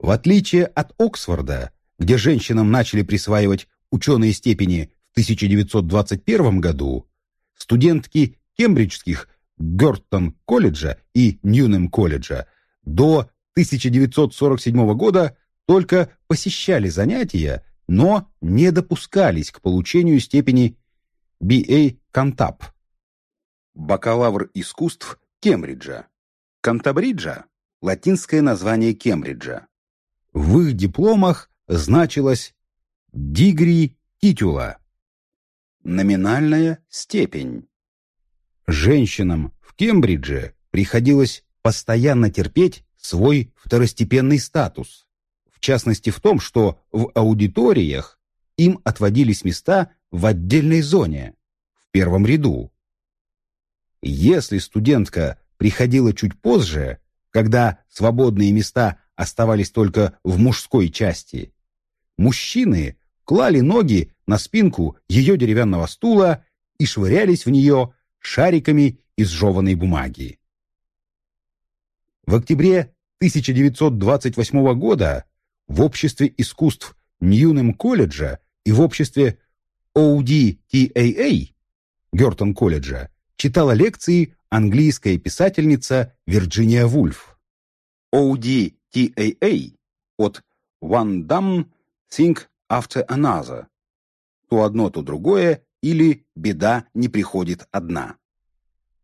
В отличие от Оксфорда, где женщинам начали присваивать ученые степени в 1921 году, студентки кембриджских Гёртон-колледжа и Ньюнем-колледжа до 1947 года только посещали занятия, но не допускались к получению степени BA Кантап. Бакалавр искусств Кембриджа. Кантабриджа – латинское название Кембриджа. В их дипломах значилось «дигри титула» – номинальная степень. Женщинам в Кембридже приходилось постоянно терпеть свой второстепенный статус. В частности в том, что в аудиториях им отводились места в отдельной зоне, в первом ряду. Если студентка приходила чуть позже, когда свободные места оставались только в мужской части, мужчины клали ноги на спинку ее деревянного стула и швырялись в нее шариками из жеванной бумаги. В октябре 1928 года в Обществе искусств Ньюнем колледжа и в Обществе ODTAA Гертон колледжа читала лекции английская писательница Вирджиния Вульф. ODTAA от One Dumb Think After Another. То одно, то другое, или беда не приходит одна.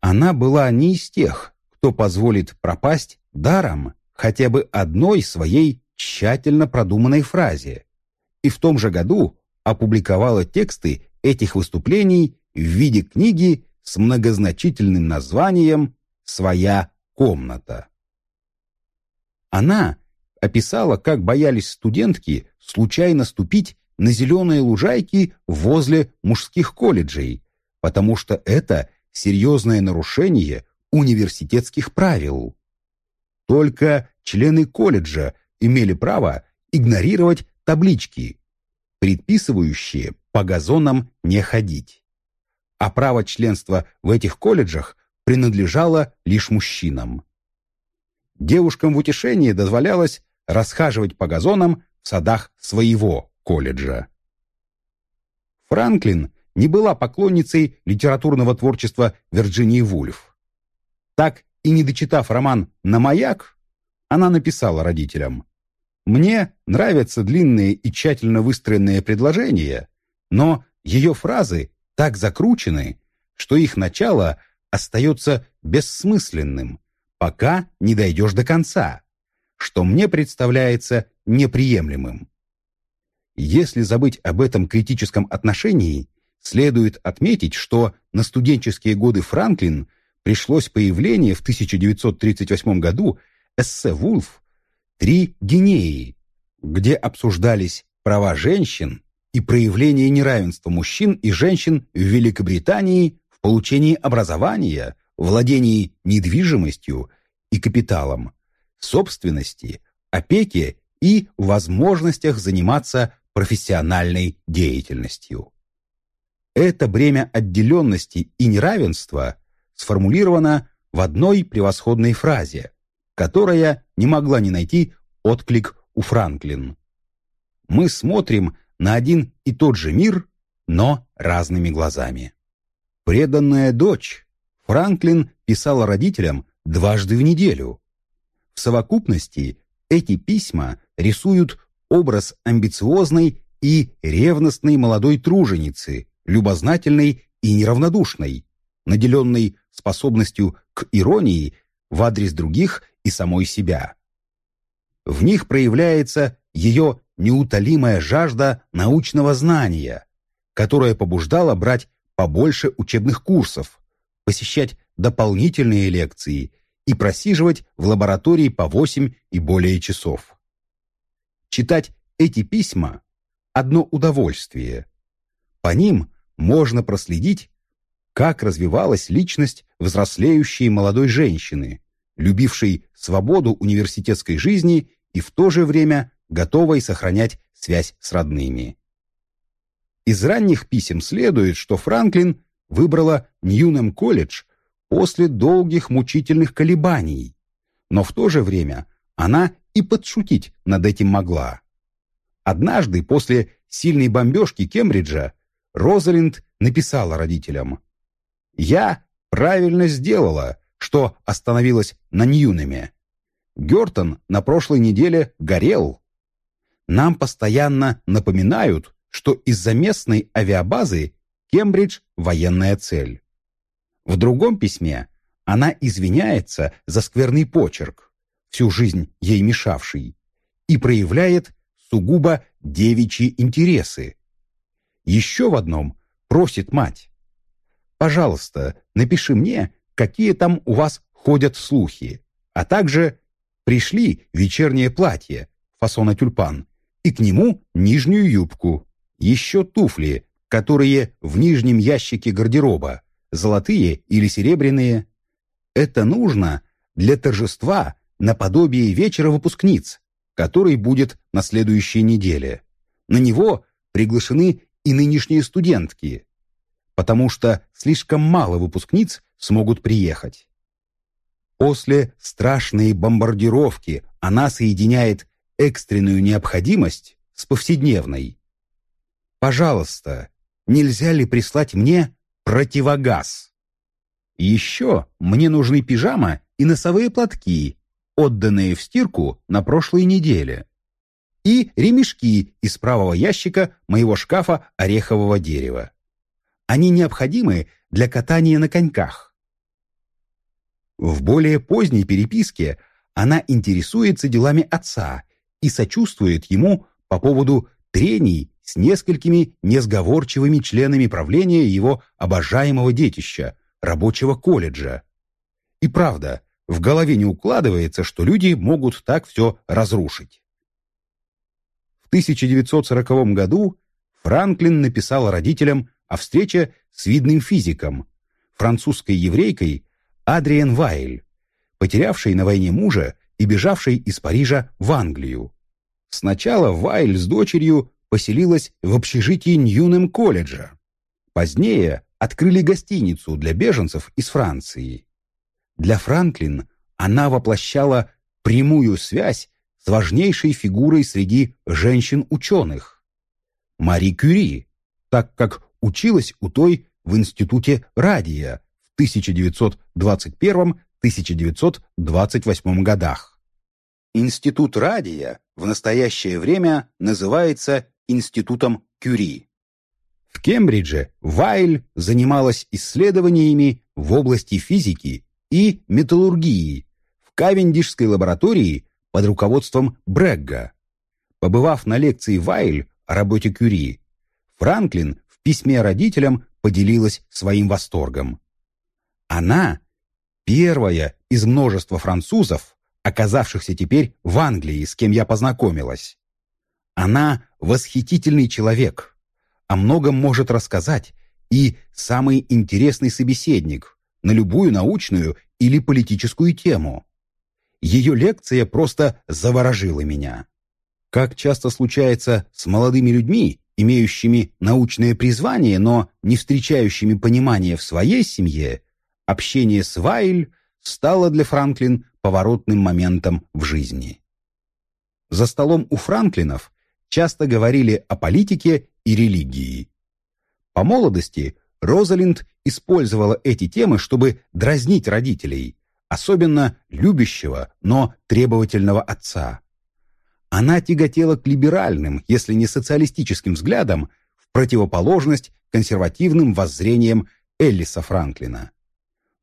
Она была не из тех, кто позволит пропасть даром хотя бы одной своей тщательно продуманной фразе. И в том же году опубликовала тексты этих выступлений в виде книги с многозначительным названием «Своя комната». Она описала, как боялись студентки случайно ступить на зеленые лужайки возле мужских колледжей, потому что это серьезное нарушение университетских правил. Только члены колледжа имели право игнорировать таблички, предписывающие по газонам не ходить. А право членства в этих колледжах принадлежало лишь мужчинам. Девушкам в утешение дозволялось расхаживать по газонам в садах своего колледжа. Франклин не была поклонницей литературного творчества Вирджинии Вульф. Так и не дочитав роман «На маяк», она написала родителям «Мне нравятся длинные и тщательно выстроенные предложения, но ее фразы так закручены, что их начало остается бессмысленным, пока не дойдешь до конца, что мне представляется неприемлемым. Если забыть об этом критическом отношении, следует отметить, что на студенческие годы Франклин пришлось появление в 1938 году эссе «Вулф» «Три гинеи», где обсуждались права женщин и проявление неравенства мужчин и женщин в Великобритании в получении образования, владении недвижимостью и капиталом, собственности, опеке и возможностях заниматься профессиональной деятельностью. Это бремя отделенности и неравенства сформулировано в одной превосходной фразе, которая не могла не найти отклик у Франклин. Мы смотрим на один и тот же мир, но разными глазами. Преданная дочь Франклин писала родителям дважды в неделю. В совокупности эти письма рисуют образ амбициозной и ревностной молодой труженицы, любознательной и неравнодушной, наделенной способностью к иронии в адрес других и самой себя. В них проявляется ее неутолимая жажда научного знания, которая побуждала брать побольше учебных курсов, посещать дополнительные лекции и просиживать в лаборатории по 8 и более часов. Читать эти письма – одно удовольствие. По ним можно проследить, как развивалась личность взрослеющей молодой женщины, любившей свободу университетской жизни и в то же время готовой сохранять связь с родными. Из ранних писем следует, что Франклин выбрала Ньюнем колледж после долгих мучительных колебаний, но в то же время она и подшутить над этим могла. Однажды после сильной бомбежки Кембриджа Розалинд написала родителям «Я правильно сделала, что остановилась на Ньюнеме. Гертон на прошлой неделе горел. Нам постоянно напоминают, что из-за местной авиабазы Кембридж – военная цель. В другом письме она извиняется за скверный почерк, всю жизнь ей мешавший, и проявляет сугубо девичьи интересы. Еще в одном просит мать. «Пожалуйста, напиши мне, какие там у вас ходят слухи, а также пришли вечернее платье фасона тюльпан и к нему нижнюю юбку, еще туфли, которые в нижнем ящике гардероба, золотые или серебряные. Это нужно для торжества наподобие вечера выпускниц, который будет на следующей неделе. На него приглашены и нынешние студентки, потому что слишком мало выпускниц смогут приехать. После страшной бомбардировки она соединяет экстренную необходимость с повседневной. Пожалуйста, нельзя ли прислать мне противогаз? Еще мне нужны пижама и носовые платки, отданные в стирку на прошлой неделе, и ремешки из правого ящика моего шкафа орехового дерева. Они необходимы для катания на коньках. В более поздней переписке она интересуется делами отца и сочувствует ему по поводу трений с несколькими несговорчивыми членами правления его обожаемого детища, рабочего колледжа. И правда, в голове не укладывается, что люди могут так все разрушить. В 1940 году Франклин написал родителям о встрече с видным физиком, французской еврейкой Адриен Вайль, потерявшей на войне мужа и бежавшей из Парижа в Англию. Сначала Вайль с дочерью поселилась в общежитии Ньюнем колледжа. Позднее открыли гостиницу для беженцев из Франции. Для Франклин она воплощала прямую связь с важнейшей фигурой среди женщин-ученых – Мари Кюри, так как училась у той в Институте радия в 1921-1928 годах. Институт радия в настоящее время называется Институтом Кюри. В Кембридже Вайль занималась исследованиями в области физики и металлургии в Кавендишской лаборатории под руководством Брегга. Побывав на лекции Вайль о работе Кюри, Франклин в письме родителям поделилась своим восторгом. Она первая из множества французов, оказавшихся теперь в Англии, с кем я познакомилась. Она восхитительный человек, о многом может рассказать и самый интересный собеседник на любую научную или политическую тему. Ее лекция просто заворожила меня. Как часто случается с молодыми людьми, имеющими научное призвание, но не встречающими понимания в своей семье, общение с Вайль стало для Франклин поворотным моментом в жизни. За столом у Франклинов часто говорили о политике и религии. По молодости Розалинд использовала эти темы, чтобы дразнить родителей, особенно любящего, но требовательного отца. Она тяготела к либеральным, если не социалистическим взглядам, в противоположность консервативным воззрениям Эллиса Франклина.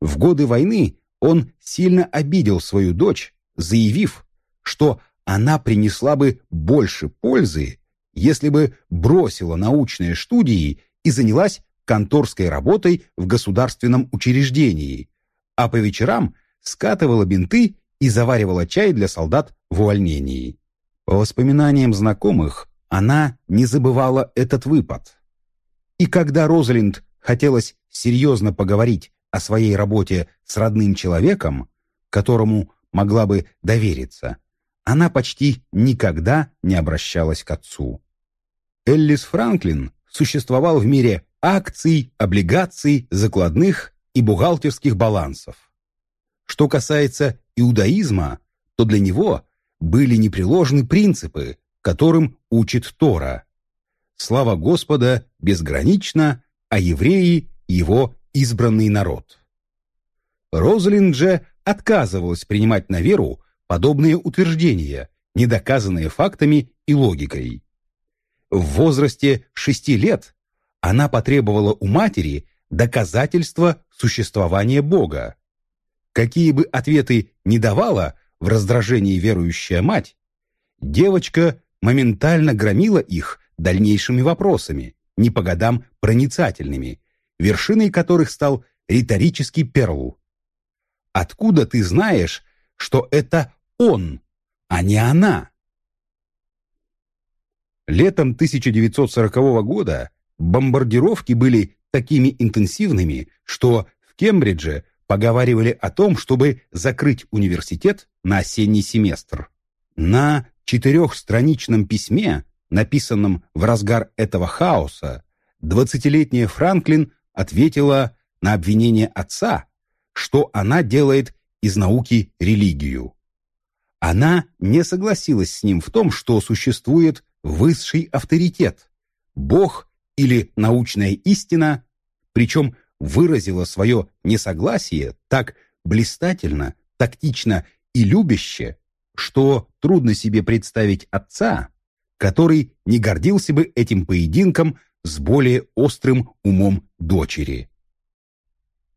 В годы войны он сильно обидел свою дочь, заявив, что она принесла бы больше пользы, если бы бросила научные студии и занялась конторской работой в государственном учреждении, а по вечерам скатывала бинты и заваривала чай для солдат в увольнении. По воспоминаниям знакомых, она не забывала этот выпад. И когда Розалинд хотелось серьезно поговорить о своей работе с родным человеком, которому могла бы довериться, она почти никогда не обращалась к отцу. Эллис Франклин существовал в мире акций, облигаций, закладных и бухгалтерских балансов. Что касается иудаизма, то для него были непреложны принципы, которым учит Тора. Слава Господа безгранична, а евреи – его избранный народ. Розалинд же отказывалась принимать на веру подобные утверждения, недоказанные фактами и логикой. В возрасте шести лет она потребовала у матери доказательства существования Бога. Какие бы ответы ни давала в раздражении верующая мать, девочка моментально громила их дальнейшими вопросами, не по годам проницательными, вершиной которых стал риторический перл. «Откуда ты знаешь, что это он, а не она?» Летом 1940 года бомбардировки были такими интенсивными, что в Кембридже поговаривали о том, чтобы закрыть университет на осенний семестр. На четырехстраничном письме, написанном в разгар этого хаоса, двадцатилетняя Франклин ответила на обвинение отца, что она делает из науки религию. Она не согласилась с ним в том, что существует высший авторитет, Бог или научная истина, причем выразила свое несогласие так блистательно, тактично и любяще, что трудно себе представить отца, который не гордился бы этим поединком с более острым умом дочери.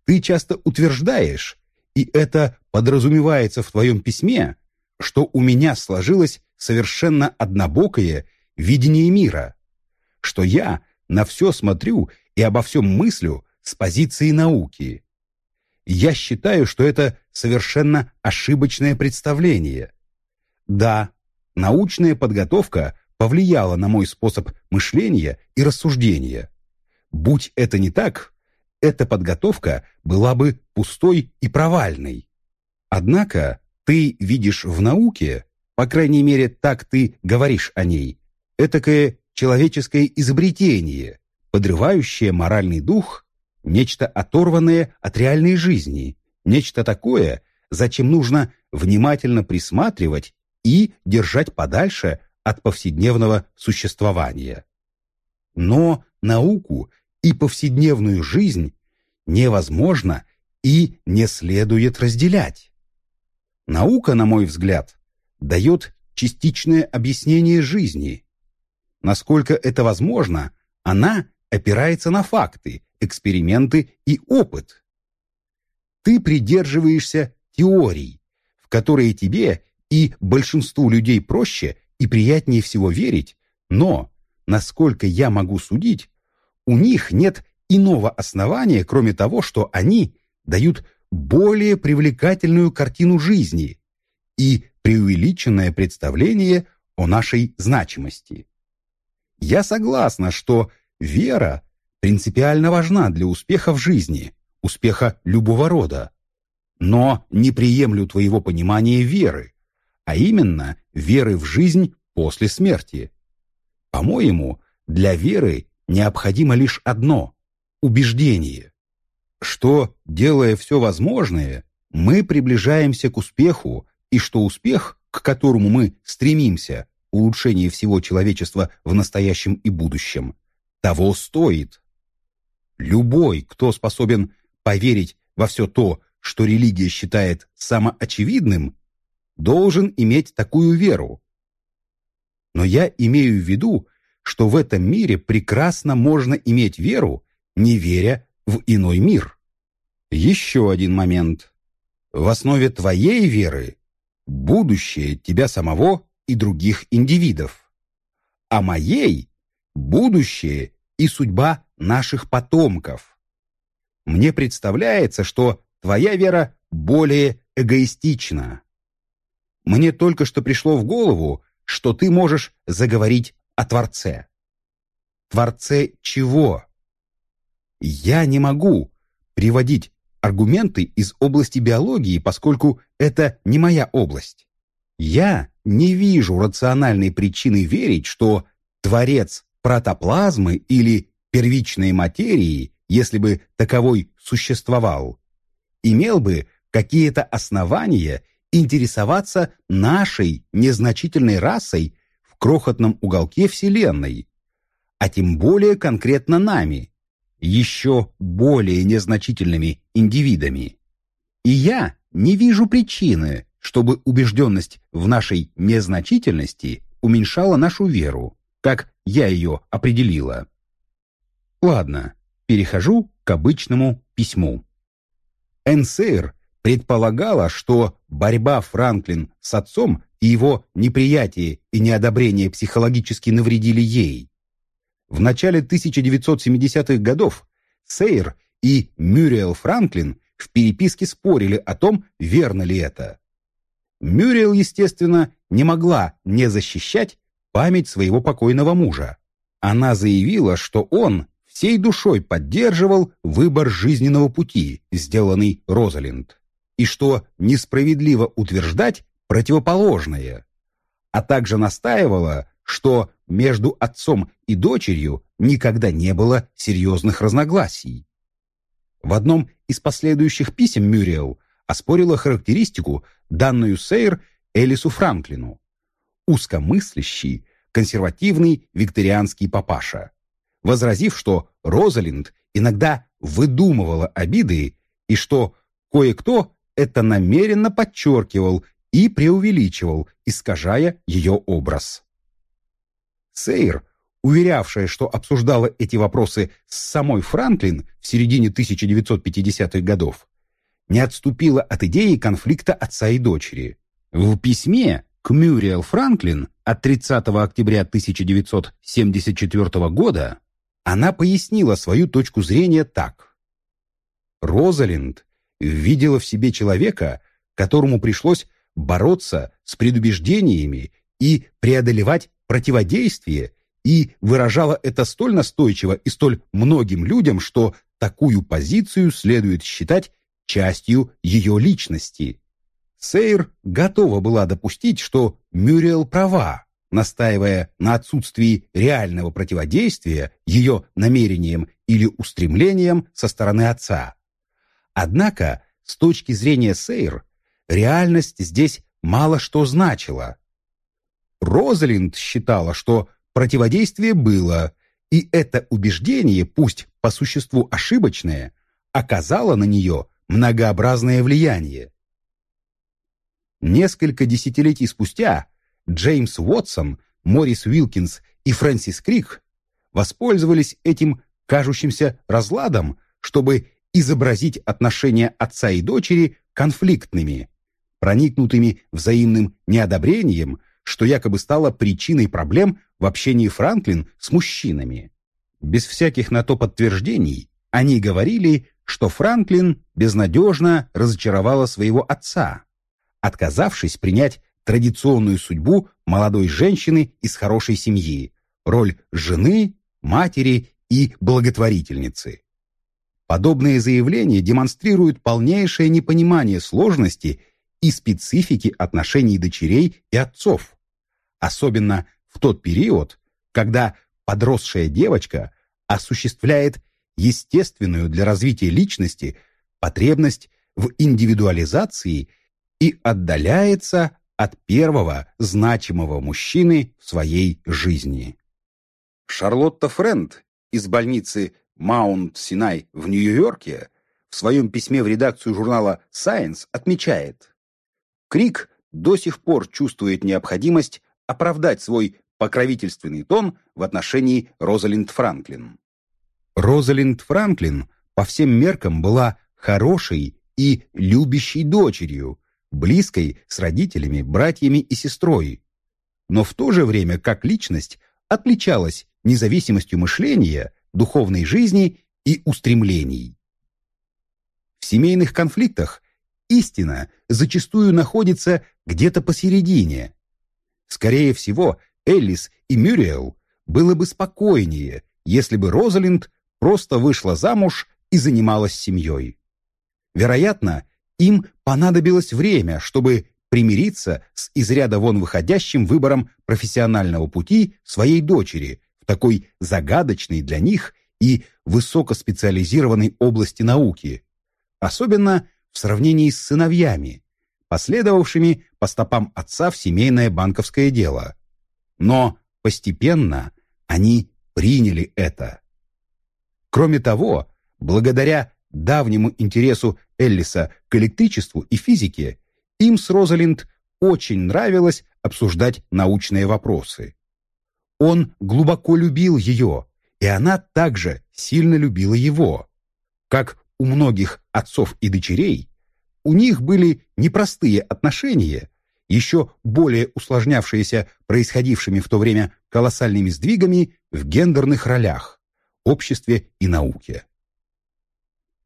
Ты часто утверждаешь, и это подразумевается в твоем письме, что у меня сложилось совершенно однобокое видение мира, что я на все смотрю и обо всем мыслю с позиции науки. Я считаю, что это совершенно ошибочное представление. Да, научная подготовка повлияла на мой способ мышления и рассуждения. Будь это не так, эта подготовка была бы пустой и провальной. Однако ты видишь в науке, по крайней мере так ты говоришь о ней, этакое человеческое изобретение, подрывающее моральный дух, нечто оторванное от реальной жизни, нечто такое, зачем нужно внимательно присматривать и держать подальше от повседневного существования. Но науку и повседневную жизнь невозможно и не следует разделять. Наука, на мой взгляд, дает частичное объяснение жизни. Насколько это возможно, она опирается на факты, эксперименты и опыт. Ты придерживаешься теорий, в которые тебе и большинству людей проще и приятнее всего верить, но, насколько я могу судить, у них нет иного основания, кроме того, что они дают более привлекательную картину жизни и преувеличенное представление о нашей значимости. Я согласна, что вера принципиально важна для успеха в жизни, успеха любого рода, но не приемлю твоего понимания веры, а именно веры в жизнь после смерти. По-моему, для веры необходимо лишь одно – убеждение, что, делая все возможное, мы приближаемся к успеху и что успех, к которому мы стремимся, улучшение всего человечества в настоящем и будущем, того стоит. Любой, кто способен поверить во все то, что религия считает самоочевидным, должен иметь такую веру. Но я имею в виду, что в этом мире прекрасно можно иметь веру, не веря в иной мир. Еще один момент. В основе твоей веры будущее тебя самого и других индивидов, а моей – будущее и судьба наших потомков. Мне представляется, что твоя вера более эгоистична. Мне только что пришло в голову, что ты можешь заговорить о Творце. Творце чего? Я не могу приводить аргументы из области биологии, поскольку это не моя область. Я не вижу рациональной причины верить, что Творец протоплазмы или первичной материи, если бы таковой существовал, имел бы какие-то основания интересоваться нашей незначительной расой в крохотном уголке Вселенной, а тем более конкретно нами, еще более незначительными индивидами. И я не вижу причины, чтобы убежденность в нашей незначительности уменьшала нашу веру, как я ее определила. Ладно, перехожу к обычному письму. Энсейр предполагала, что борьба Франклин с отцом и его неприятие и неодобрение психологически навредили ей. В начале 1970-х годов Сейр и Мюриэл Франклин в переписке спорили о том, верно ли это. Мюриэл, естественно, не могла не защищать память своего покойного мужа. Она заявила, что он всей душой поддерживал выбор жизненного пути, сделанный Розалинд, и что несправедливо утверждать противоположное, а также настаивала, что между отцом и дочерью никогда не было серьезных разногласий. В одном из последующих писем Мюриэл оспорила характеристику, данную Сейр Элису Франклину. Узкомыслящий, консервативный викторианский папаша, возразив, что Розалинд иногда выдумывала обиды и что кое-кто это намеренно подчеркивал и преувеличивал, искажая ее образ. Сейр, уверявшая, что обсуждала эти вопросы с самой Франклин в середине 1950-х годов, не отступила от идеи конфликта отца и дочери. В письме к Мюриэл Франклин от 30 октября 1974 года она пояснила свою точку зрения так. Розалинд видела в себе человека, которому пришлось бороться с предубеждениями и преодолевать противодействие, и выражала это столь настойчиво и столь многим людям, что такую позицию следует считать частью ее личности. Сейр готова была допустить, что Мюриэл права, настаивая на отсутствии реального противодействия ее намерениям или устремлениям со стороны отца. Однако, с точки зрения Сейр, реальность здесь мало что значила. Розалинд считала, что противодействие было, и это убеждение, пусть по существу ошибочное, оказало на нее многообразное влияние. Несколько десятилетий спустя Джеймс Уотсон, Морис Уилкинс и Фрэнсис Крик воспользовались этим кажущимся разладом, чтобы изобразить отношения отца и дочери конфликтными, проникнутыми взаимным неодобрением, что якобы стало причиной проблем в общении Франклин с мужчинами. Без всяких на то подтверждений они говорили, что Франклин безнадежно разочаровала своего отца, отказавшись принять традиционную судьбу молодой женщины из хорошей семьи, роль жены, матери и благотворительницы. Подобные заявления демонстрируют полнейшее непонимание сложности и специфики отношений дочерей и отцов, особенно в тот период, когда подросшая девочка осуществляет естественную для развития личности потребность в индивидуализации и отдаляется от первого значимого мужчины в своей жизни. Шарлотта Френд из больницы Маунт-Синай в Нью-Йорке в своем письме в редакцию журнала Science отмечает, Крик до сих пор чувствует необходимость оправдать свой покровительственный тон в отношении Розалинд Франклин. Розалинд Франклин по всем меркам была хорошей и любящей дочерью, близкой с родителями, братьями и сестрой, но в то же время как личность отличалась независимостью мышления, духовной жизни и устремлений. В семейных конфликтах истина зачастую находится где-то посередине. Скорее всего, Эллис и Мюриэл было бы спокойнее, если бы Розалинд просто вышла замуж и занималась семьей. Вероятно, им понадобилось время, чтобы примириться с из ряда вон выходящим выбором профессионального пути своей дочери в такой загадочной для них и высокоспециализированной области науки, особенно в сравнении с сыновьями, последовавшими по стопам отца в семейное банковское дело. Но постепенно они приняли это. Кроме того, благодаря давнему интересу Эллиса к электричеству и физике, им с Розалинд очень нравилось обсуждать научные вопросы. Он глубоко любил ее, и она также сильно любила его. Как у многих отцов и дочерей, у них были непростые отношения, еще более усложнявшиеся происходившими в то время колоссальными сдвигами в гендерных ролях, обществе и науке.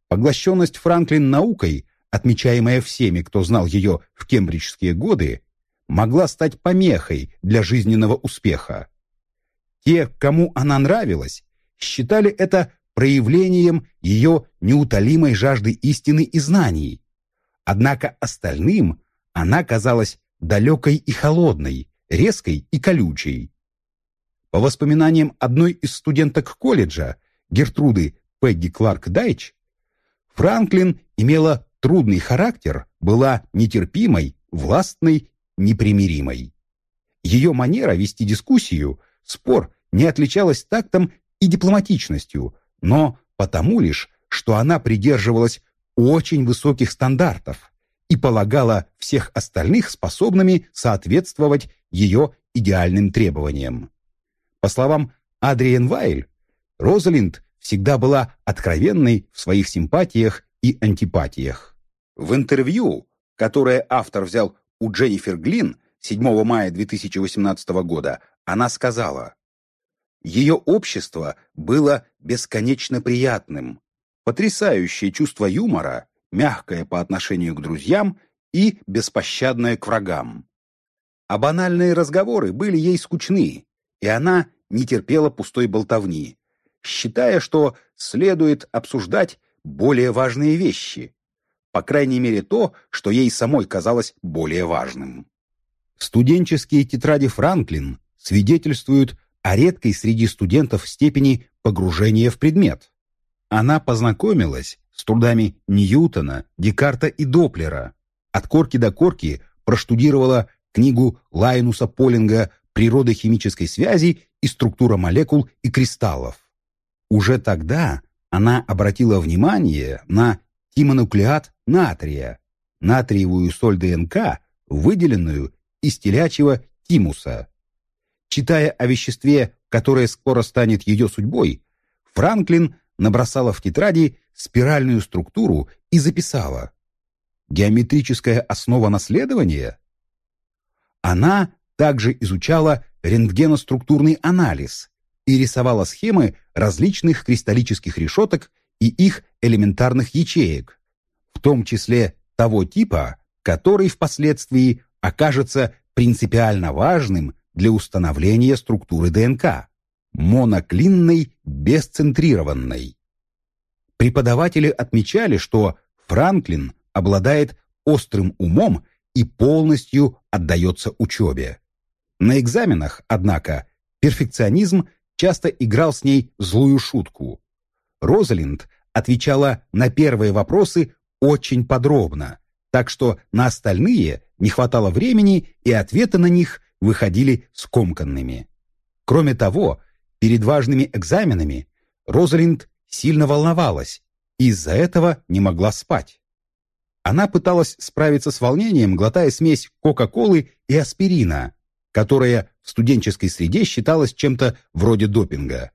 Поглощенность Франклин наукой, отмечаемая всеми, кто знал ее в кембриджские годы, могла стать помехой для жизненного успеха. Те, кому она нравилась, считали это проявлением ее неутолимой жажды истины и знаний. Однако остальным она казалась далекой и холодной, резкой и колючей. По воспоминаниям одной из студенток колледжа, Гертруды Пегги Кларк Дайч, Франклин имела трудный характер, была нетерпимой, властной, непримиримой. Ее манера вести дискуссию, спор не отличалась тактом и дипломатичностью, но потому лишь, что она придерживалась очень высоких стандартов и полагала всех остальных способными соответствовать ее идеальным требованиям. По словам Адриен Вайль, Розалинд всегда была откровенной в своих симпатиях и антипатиях. В интервью, которое автор взял у Дженнифер Глин 7 мая 2018 года, она сказала, «Ее общество было бесконечно приятным, потрясающее чувство юмора, мягкое по отношению к друзьям и беспощадное к врагам. А банальные разговоры были ей скучны, и она не терпела пустой болтовни, считая, что следует обсуждать более важные вещи, по крайней мере то, что ей самой казалось более важным. Студенческие тетради Франклин свидетельствуют о редкой среди студентов степени погружения в предмет. Она познакомилась с трудами Ньютона, Декарта и Доплера. От корки до корки проштудировала книгу Лайнуса Полинга «Природа химической связи и структура молекул и кристаллов». Уже тогда она обратила внимание на тимонуклеат натрия, натриевую соль ДНК, выделенную из телячьего тимуса. Читая о веществе, которое скоро станет ее судьбой, Франклин набросала в тетради спиральную структуру и записала «Геометрическая основа наследования?» Она также изучала рентгеноструктурный анализ и рисовала схемы различных кристаллических решеток и их элементарных ячеек, в том числе того типа, который впоследствии окажется принципиально важным для установления структуры ДНК – моноклинной бесцентрированной. Преподаватели отмечали, что Франклин обладает острым умом и полностью отдается учебе. На экзаменах, однако, перфекционизм часто играл с ней злую шутку. Розалинд отвечала на первые вопросы очень подробно, так что на остальные не хватало времени, и ответы на них выходили скомканными. Кроме того, перед важными экзаменами Розалинд сильно волновалась и из-за этого не могла спать. Она пыталась справиться с волнением, глотая смесь Кока-Колы и аспирина, которая в студенческой среде считалась чем-то вроде допинга.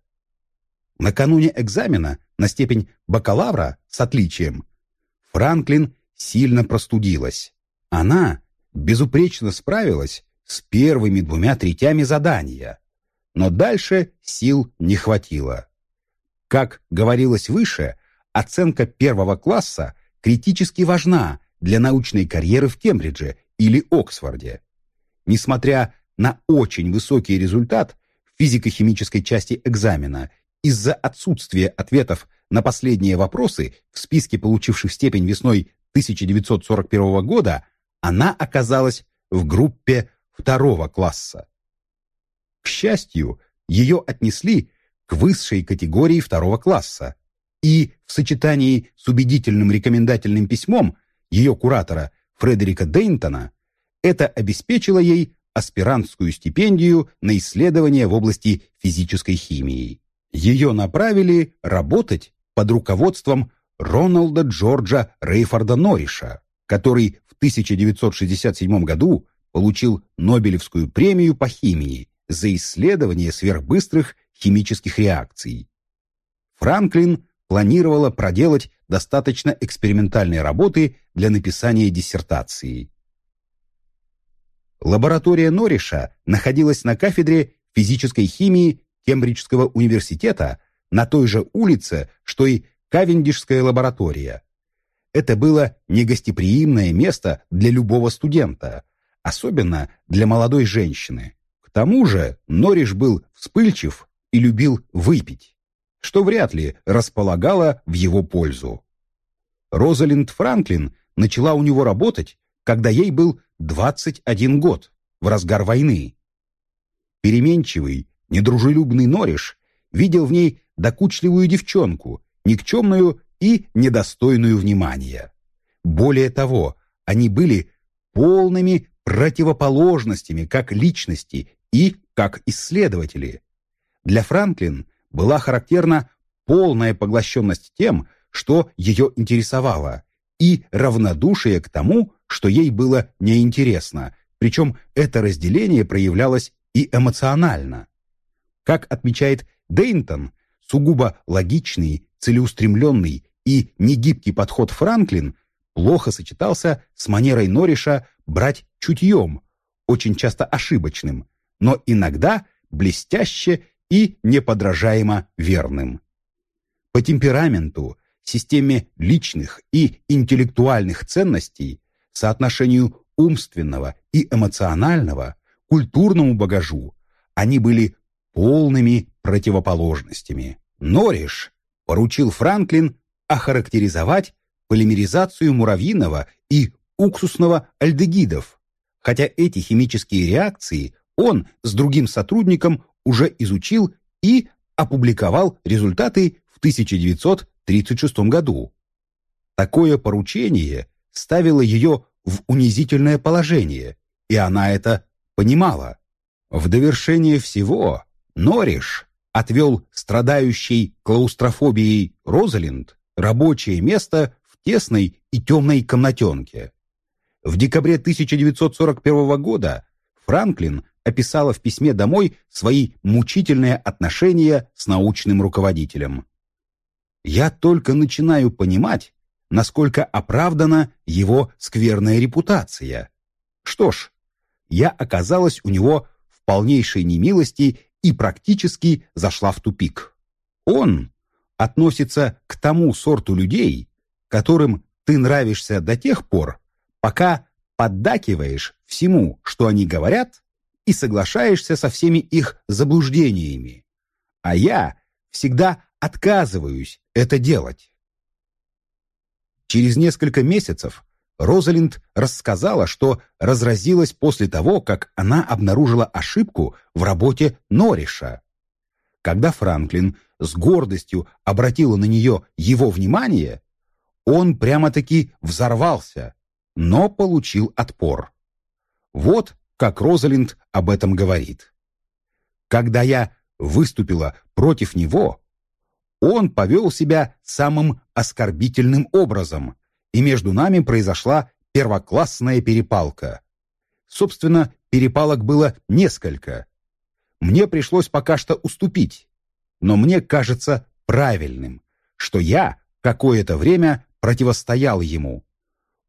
Накануне экзамена на степень бакалавра с отличием Франклин сильно простудилась. Она безупречно справилась с первыми двумя третями задания, но дальше сил не хватило. Как говорилось выше, оценка первого класса критически важна для научной карьеры в Кембридже или Оксфорде. Несмотря на очень высокий результат в физико-химической части экзамена из-за отсутствия ответов на последние вопросы в списке получивших степень весной 1941 года, она оказалась в группе второго класса. К счастью, ее отнесли к высшей категории второго класса, и в сочетании с убедительным рекомендательным письмом ее куратора Фредерика Дейнтона, это обеспечило ей аспирантскую стипендию на исследования в области физической химии. Ее направили работать под руководством Роналда Джорджа Рейфорда Норриша, который в 1967 году получил Нобелевскую премию по химии за исследование сверхбыстрых химических реакций. Франклин планировала проделать достаточно экспериментальной работы для написания диссертации. Лаборатория Норриша находилась на кафедре физической химии Кембриджского университета на той же улице, что и Кавендишская лаборатория. Это было негостеприимное место для любого студента, особенно для молодой женщины. Тому же Норриш был вспыльчив и любил выпить, что вряд ли располагало в его пользу. Розалинд Франклин начала у него работать, когда ей был 21 год, в разгар войны. Переменчивый, недружелюбный Нориш видел в ней докучливую девчонку, никчемную и недостойную внимания. Более того, они были полными противоположностями как личности и как исследователи. Для Франклин была характерна полная поглощенность тем, что ее интересовало, и равнодушие к тому, что ей было неинтересно, причем это разделение проявлялось и эмоционально. Как отмечает Дейнтон, сугубо логичный, целеустремленный и негибкий подход Франклин плохо сочетался с манерой Норриша брать чутьем, очень часто ошибочным, но иногда блестяще и неподражаемо верным. По темпераменту, системе личных и интеллектуальных ценностей, соотношению умственного и эмоционального, культурному багажу, они были полными противоположностями. Нориш поручил Франклин охарактеризовать полимеризацию муравьиного и уксусного альдегидов, хотя эти химические реакции он с другим сотрудником уже изучил и опубликовал результаты в 1936 году. Такое поручение ставило ее в унизительное положение, и она это понимала. В довершение всего Нориш отвел страдающей клаустрофобией Розалинд рабочее место в тесной и темной комнатенке. В декабре 1941 года Франклин описала в письме домой свои мучительные отношения с научным руководителем. «Я только начинаю понимать, насколько оправдана его скверная репутация. Что ж, я оказалась у него в полнейшей немилости и практически зашла в тупик. Он относится к тому сорту людей, которым ты нравишься до тех пор, пока поддакиваешь всему, что они говорят, и соглашаешься со всеми их заблуждениями. А я всегда отказываюсь это делать. Через несколько месяцев Розалинд рассказала, что разразилась после того, как она обнаружила ошибку в работе Норриша. Когда Франклин с гордостью обратила на нее его внимание, он прямо-таки взорвался, но получил отпор. Вот как Розалинд об этом говорит. Когда я выступила против него, он повел себя самым оскорбительным образом, и между нами произошла первоклассная перепалка. Собственно, перепалок было несколько. Мне пришлось пока что уступить, но мне кажется правильным, что я какое-то время противостоял ему.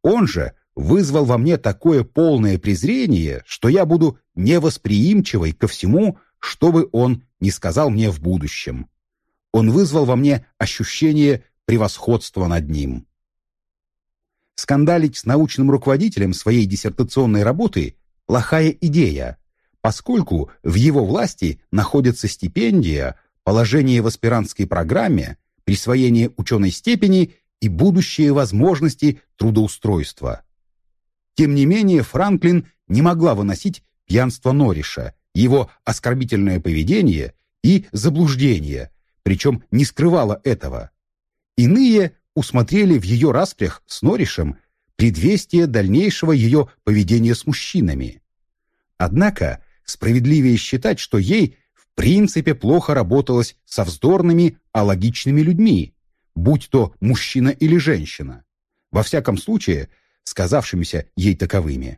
Он же вызвал во мне такое полное презрение, что я буду невосприимчивой ко всему, что бы он не сказал мне в будущем он вызвал во мне ощущение превосходства над ним. Скандалить с научным руководителем своей диссертационной работы – плохая идея, поскольку в его власти находится стипендия, положение в аспирантской программе, присвоение ученой степени и будущие возможности трудоустройства. Тем не менее, Франклин не могла выносить пьянство Норриша, его оскорбительное поведение и заблуждение, причем не скрывала этого. Иные усмотрели в ее распрях с Норишем предвестие дальнейшего ее поведения с мужчинами. Однако справедливее считать, что ей в принципе плохо работалось со вздорными, алогичными людьми, будь то мужчина или женщина, во всяком случае, сказавшимися ей таковыми.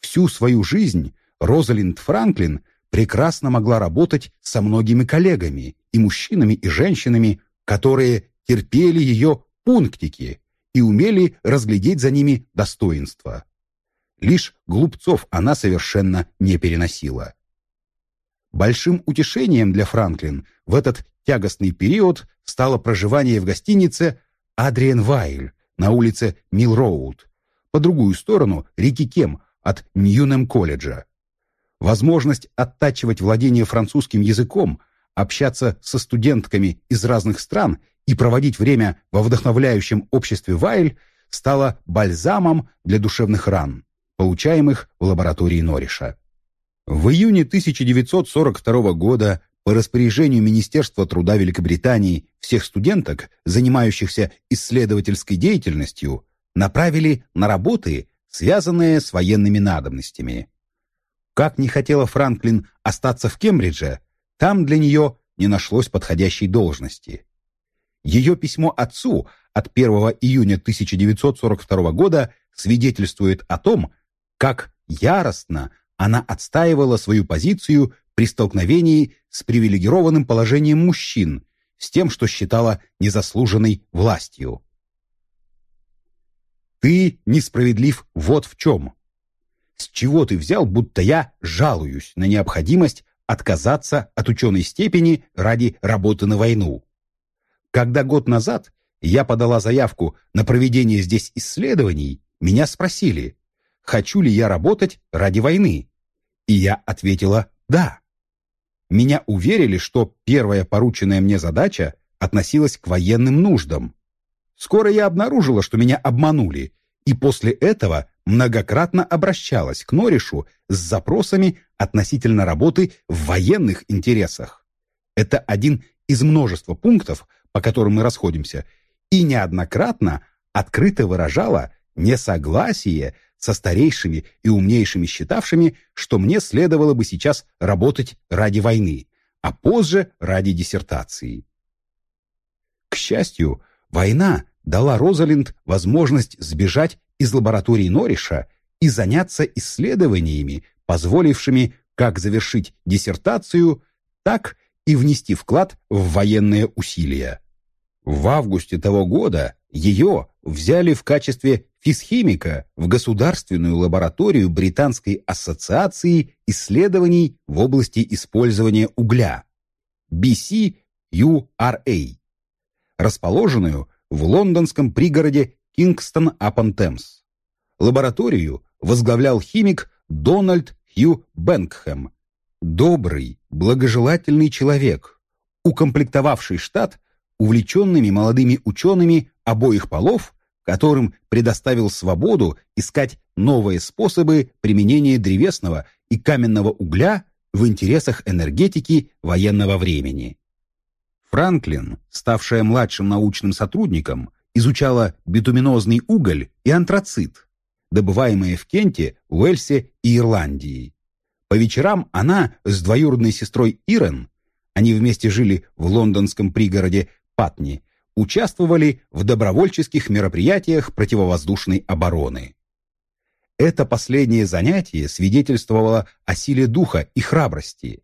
Всю свою жизнь Розалинд Франклин прекрасно могла работать со многими коллегами, и мужчинами, и женщинами, которые терпели ее пунктики и умели разглядеть за ними достоинства. Лишь глупцов она совершенно не переносила. Большим утешением для Франклин в этот тягостный период стало проживание в гостинице «Адриен Вайль» на улице Милл-Роуд, по другую сторону реки Кем от Ньюнем-колледжа. Возможность оттачивать владение французским языком, общаться со студентками из разных стран и проводить время во вдохновляющем обществе Вайль стала бальзамом для душевных ран, получаемых в лаборатории Норриша. В июне 1942 года по распоряжению Министерства труда Великобритании всех студенток, занимающихся исследовательской деятельностью, направили на работы, связанные с военными надобностями. Как не хотела Франклин остаться в Кембридже, там для нее не нашлось подходящей должности. Ее письмо отцу от 1 июня 1942 года свидетельствует о том, как яростно она отстаивала свою позицию при столкновении с привилегированным положением мужчин, с тем, что считала незаслуженной властью. «Ты несправедлив вот в чем. С чего ты взял, будто я жалуюсь на необходимость отказаться от ученой степени ради работы на войну? Когда год назад я подала заявку на проведение здесь исследований, меня спросили, хочу ли я работать ради войны. И я ответила «да». Меня уверили, что первая порученная мне задача относилась к военным нуждам. Скоро я обнаружила, что меня обманули, и после этого многократно обращалась к Норишу с запросами относительно работы в военных интересах. Это один из множества пунктов, по которым мы расходимся, и неоднократно открыто выражала несогласие со старейшими и умнейшими считавшими, что мне следовало бы сейчас работать ради войны, а позже ради диссертации. К счастью, война дала Розалинд возможность сбежать из лаборатории Норриша и заняться исследованиями, позволившими как завершить диссертацию, так и внести вклад в военные усилия. В августе того года ее взяли в качестве физхимика в Государственную лабораторию Британской ассоциации исследований в области использования угля BCURA, расположенную в лондонском пригороде Кингстон-апон-Темс. Лабораторию возглавлял химик Дональд Хью Бэнкхэм, добрый, благожелательный человек, укомплектовавший штат увлеченными молодыми учеными обоих полов, которым предоставил свободу искать новые способы применения древесного и каменного угля в интересах энергетики военного времени. Франклин, ставшая младшим научным сотрудником, изучала битуминозный уголь и антрацит, добываемые в Кенте, Уэльсе и Ирландии. По вечерам она с двоюродной сестрой Ирен, они вместе жили в лондонском пригороде Патни, участвовали в добровольческих мероприятиях противовоздушной обороны. Это последнее занятие свидетельствовало о силе духа и храбрости.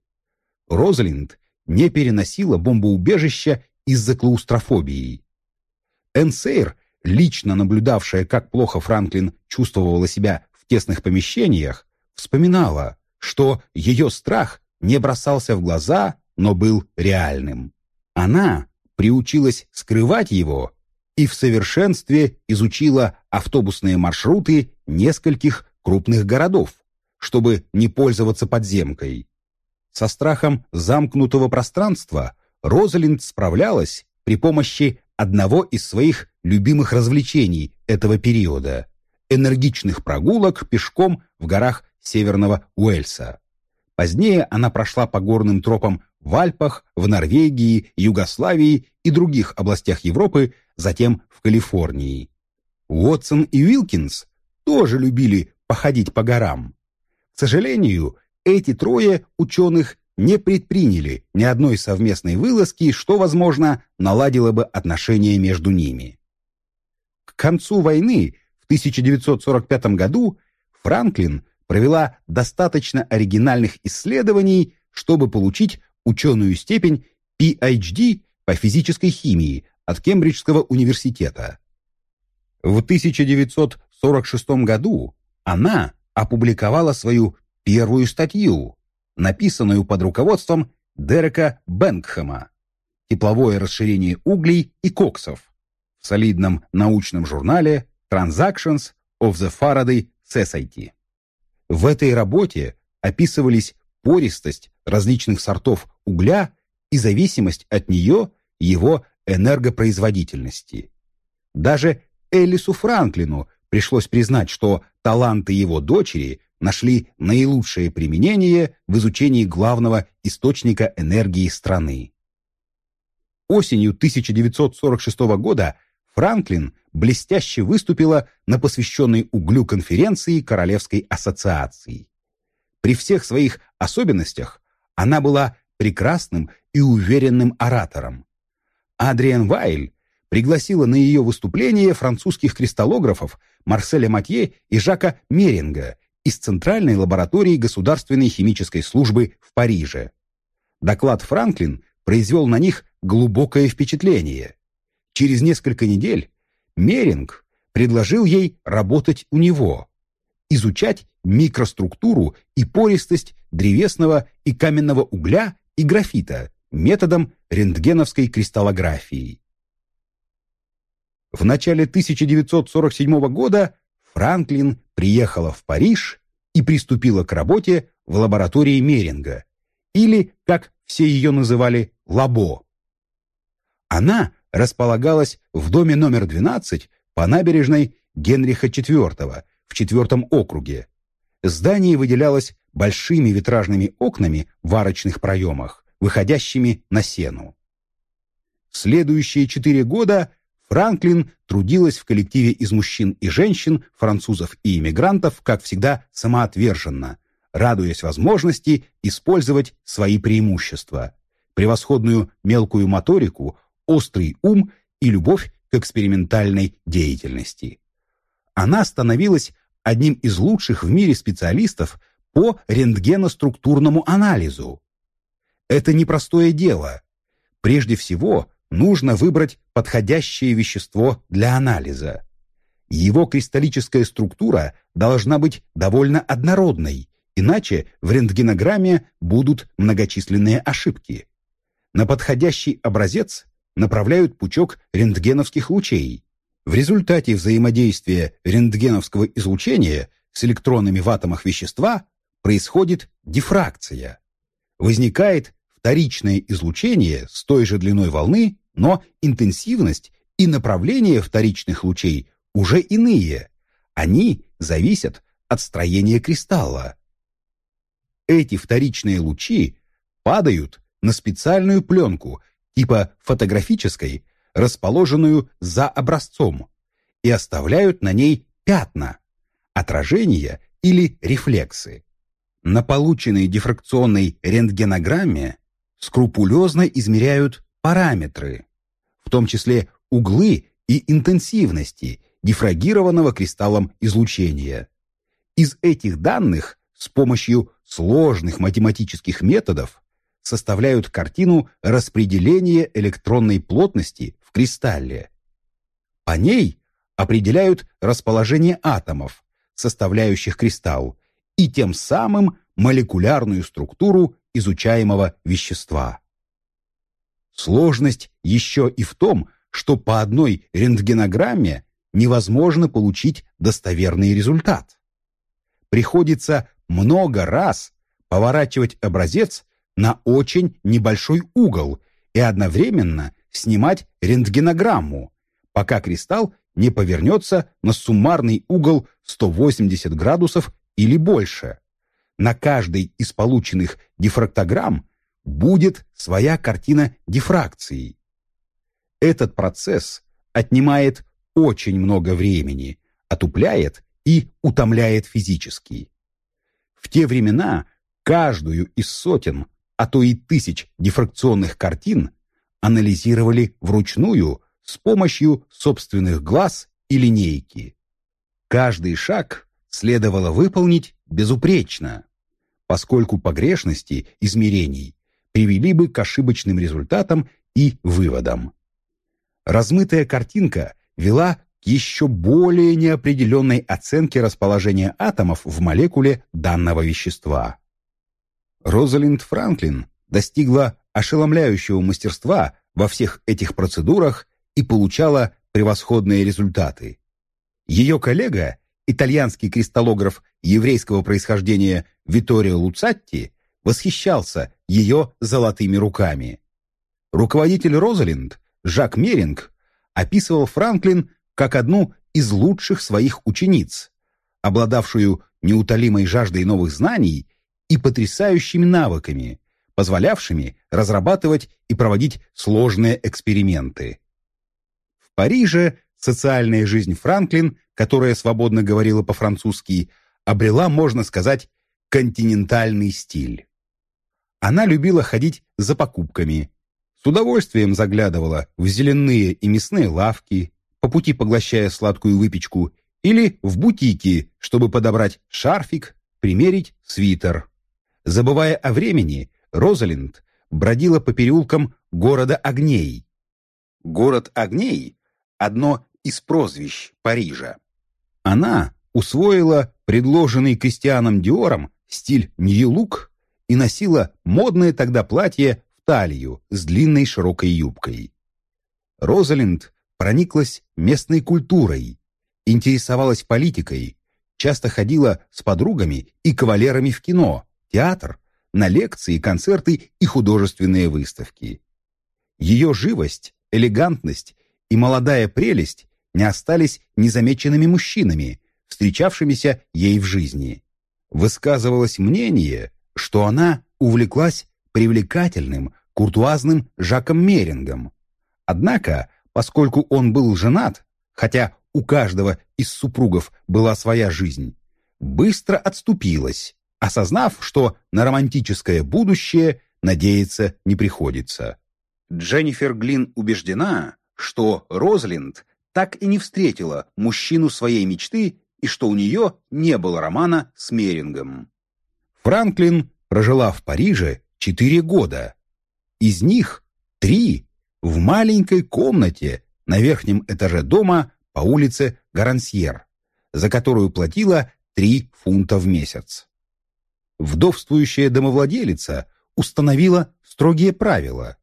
Розалинд не переносила бомбоубежища из-за клаустрофобии. Энсейр, лично наблюдавшая, как плохо Франклин чувствовала себя в тесных помещениях, вспоминала, что ее страх не бросался в глаза, но был реальным. Она приучилась скрывать его и в совершенстве изучила автобусные маршруты нескольких крупных городов, чтобы не пользоваться подземкой. Со страхом замкнутого пространства Розалинд справлялась при помощи одного из своих любимых развлечений этого периода – энергичных прогулок пешком в горах Северного Уэльса. Позднее она прошла по горным тропам в Альпах, в Норвегии, Югославии и других областях Европы, затем в Калифорнии. Уотсон и Уилкинс тоже любили походить по горам. К сожалению, эти трое ученых не предприняли ни одной совместной вылазки, что, возможно, наладило бы отношения между ними. К концу войны в 1945 году Франклин провела достаточно оригинальных исследований, чтобы получить ученую степень PhD по физической химии от Кембриджского университета. В 1946 году она опубликовала свою первую статью, написанную под руководством Дерека Бенгхэма «Тепловое расширение углей и коксов» в солидном научном журнале Transactions of the Faraday Society. В этой работе описывались пористость различных сортов угля и зависимость от нее его энергопроизводительности. Даже Элису Франклину пришлось признать, что таланты его дочери нашли наилучшее применение в изучении главного источника энергии страны. Осенью 1946 года Франклин блестяще выступила на посвященной углю конференции Королевской ассоциации. При всех своих особенностях она была прекрасным и уверенным оратором. Адриен Вайль пригласила на ее выступление французских кристаллографов Марселя Матье и Жака Меринга из Центральной лаборатории Государственной химической службы в Париже. Доклад Франклин произвел на них глубокое впечатление. Через несколько недель Меринг предложил ей работать у него, изучать микроструктуру и пористость древесного и каменного угля и графита методом рентгеновской кристаллографии. В начале 1947 года Франклин приехала в Париж и приступила к работе в лаборатории Меринга, или, как все ее называли, Лабо. Она располагалась в доме номер 12 по набережной Генриха IV в четвертом округе. Здание выделялось большими витражными окнами в арочных проемах, выходящими на сену. В следующие четыре года Франклин трудилась в коллективе из мужчин и женщин, французов и иммигрантов, как всегда, самоотверженно, радуясь возможности использовать свои преимущества, превосходную мелкую моторику, острый ум и любовь к экспериментальной деятельности. Она становилась одним из лучших в мире специалистов по рентгеноструктурному анализу. Это непростое дело. Прежде всего, нужно выбрать подходящее вещество для анализа. Его кристаллическая структура должна быть довольно однородной, иначе в рентгенограмме будут многочисленные ошибки. На подходящий образец направляют пучок рентгеновских лучей. В результате взаимодействия рентгеновского излучения с электронами в атомах вещества происходит дифракция. Возникает вторичное излучение с той же длиной волны, но интенсивность и направление вторичных лучей уже иные. Они зависят от строения кристалла. Эти вторичные лучи падают на специальную пленку типа фотографической, расположенную за образцом, и оставляют на ней пятна, отражения или рефлексы. На полученной дифракционной рентгенограмме скрупулезно измеряют параметры, в том числе углы и интенсивности дифрагированного кристаллом излучения. Из этих данных с помощью сложных математических методов составляют картину распределения электронной плотности в кристалле. По ней определяют расположение атомов, составляющих кристалл, и тем самым молекулярную структуру изучаемого вещества. Сложность еще и в том, что по одной рентгенограмме невозможно получить достоверный результат. Приходится много раз поворачивать образец на очень небольшой угол и одновременно снимать рентгенограмму, пока кристалл не повернется на суммарный угол 180 градусов или больше. На каждой из полученных дифрактограмм будет своя картина дифракции. Этот процесс отнимает очень много времени, отупляет и утомляет физически. В те времена каждую из сотен, а то и тысяч дифракционных картин анализировали вручную с помощью собственных глаз и линейки. Каждый шаг следовало выполнить безупречно, поскольку погрешности измерений привели бы к ошибочным результатам и выводам. Размытая картинка вела к еще более неопределенной оценке расположения атомов в молекуле данного вещества. Розалинд Франклин достигла ошеломляющего мастерства во всех этих процедурах и получала превосходные результаты. Ее коллега, итальянский кристаллограф еврейского происхождения Витторио Луцатти, восхищался ее золотыми руками. Руководитель Розалинд, Жак Меринг, описывал Франклин как одну из лучших своих учениц, обладавшую неутолимой жаждой новых знаний и потрясающими навыками, позволявшими разрабатывать и проводить сложные эксперименты. В Париже социальная жизнь Франклин, которая свободно говорила по-французски, обрела, можно сказать, континентальный стиль. Она любила ходить за покупками, с удовольствием заглядывала в зеленые и мясные лавки, по пути поглощая сладкую выпечку, или в бутики, чтобы подобрать шарфик, примерить свитер. Забывая о времени, Розалинд бродила по переулкам города огней. Город огней – одно из прозвищ Парижа. Она усвоила предложенный Кристианом Диором стиль нью-лук и носила модное тогда платье в талию с длинной широкой юбкой. Розалинд прониклась местной культурой, интересовалась политикой, часто ходила с подругами и кавалерами в кино, театр, на лекции, концерты и художественные выставки. Ее живость, элегантность и молодая прелесть не остались незамеченными мужчинами, встречавшимися ей в жизни. Высказывалось мнение, что она увлеклась привлекательным, куртуазным Жаком Мерингом. Однако, поскольку он был женат, хотя у каждого из супругов была своя жизнь, быстро отступилась, осознав, что на романтическое будущее надеяться не приходится. Дженнифер Глин убеждена, что Розлинд так и не встретила мужчину своей мечты и что у нее не было романа с Мерингом. Франклин прожила в Париже четыре года. Из них три в маленькой комнате на верхнем этаже дома по улице Гарансьер, за которую платила три фунта в месяц вдовствующая домовладелица установила строгие правила.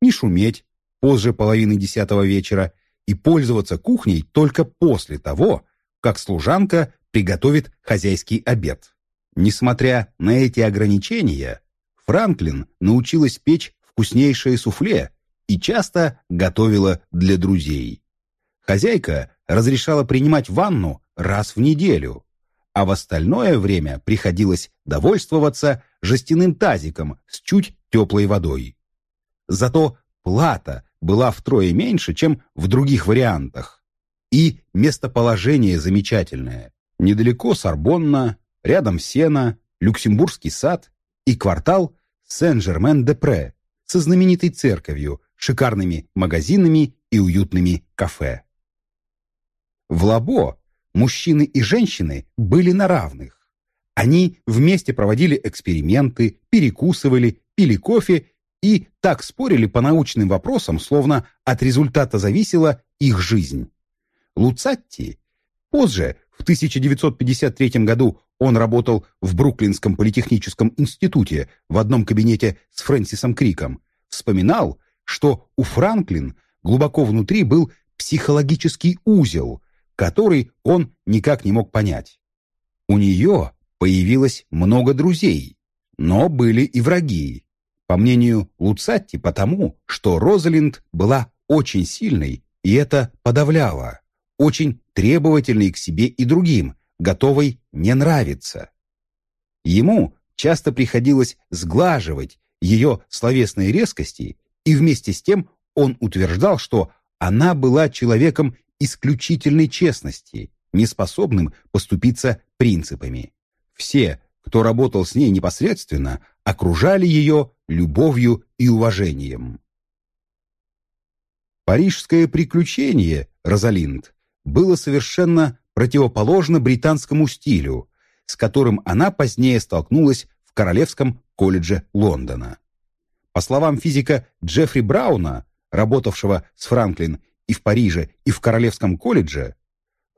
Не шуметь позже половины десятого вечера и пользоваться кухней только после того, как служанка приготовит хозяйский обед. Несмотря на эти ограничения, Франклин научилась печь вкуснейшее суфле и часто готовила для друзей. Хозяйка разрешала принимать ванну раз в неделю, а в остальное время приходилось довольствоваться жестяным тазиком с чуть теплой водой. Зато плата была втрое меньше, чем в других вариантах. И местоположение замечательное. Недалеко Сорбонна, рядом Сена, Люксембургский сад и квартал Сен-Жермен-де-Пре со знаменитой церковью, шикарными магазинами и уютными кафе. В Лабо мужчины и женщины были на равных. Они вместе проводили эксперименты, перекусывали, пили кофе и так спорили по научным вопросам, словно от результата зависела их жизнь. Луцатти позже, в 1953 году, он работал в Бруклинском политехническом институте в одном кабинете с Фрэнсисом Криком, вспоминал, что у Франклин глубоко внутри был психологический узел – который он никак не мог понять. У нее появилось много друзей, но были и враги. По мнению Луцатти, потому, что Розалинд была очень сильной, и это подавляло, очень требовательной к себе и другим, готовой не нравиться. Ему часто приходилось сглаживать ее словесные резкости, и вместе с тем он утверждал, что она была человеком исключительной честности, неспособным поступиться принципами. Все, кто работал с ней непосредственно, окружали ее любовью и уважением. Парижское приключение, Розалинд, было совершенно противоположно британскому стилю, с которым она позднее столкнулась в Королевском колледже Лондона. По словам физика Джеффри Брауна, работавшего с Франклин и в Париже, и в Королевском колледже,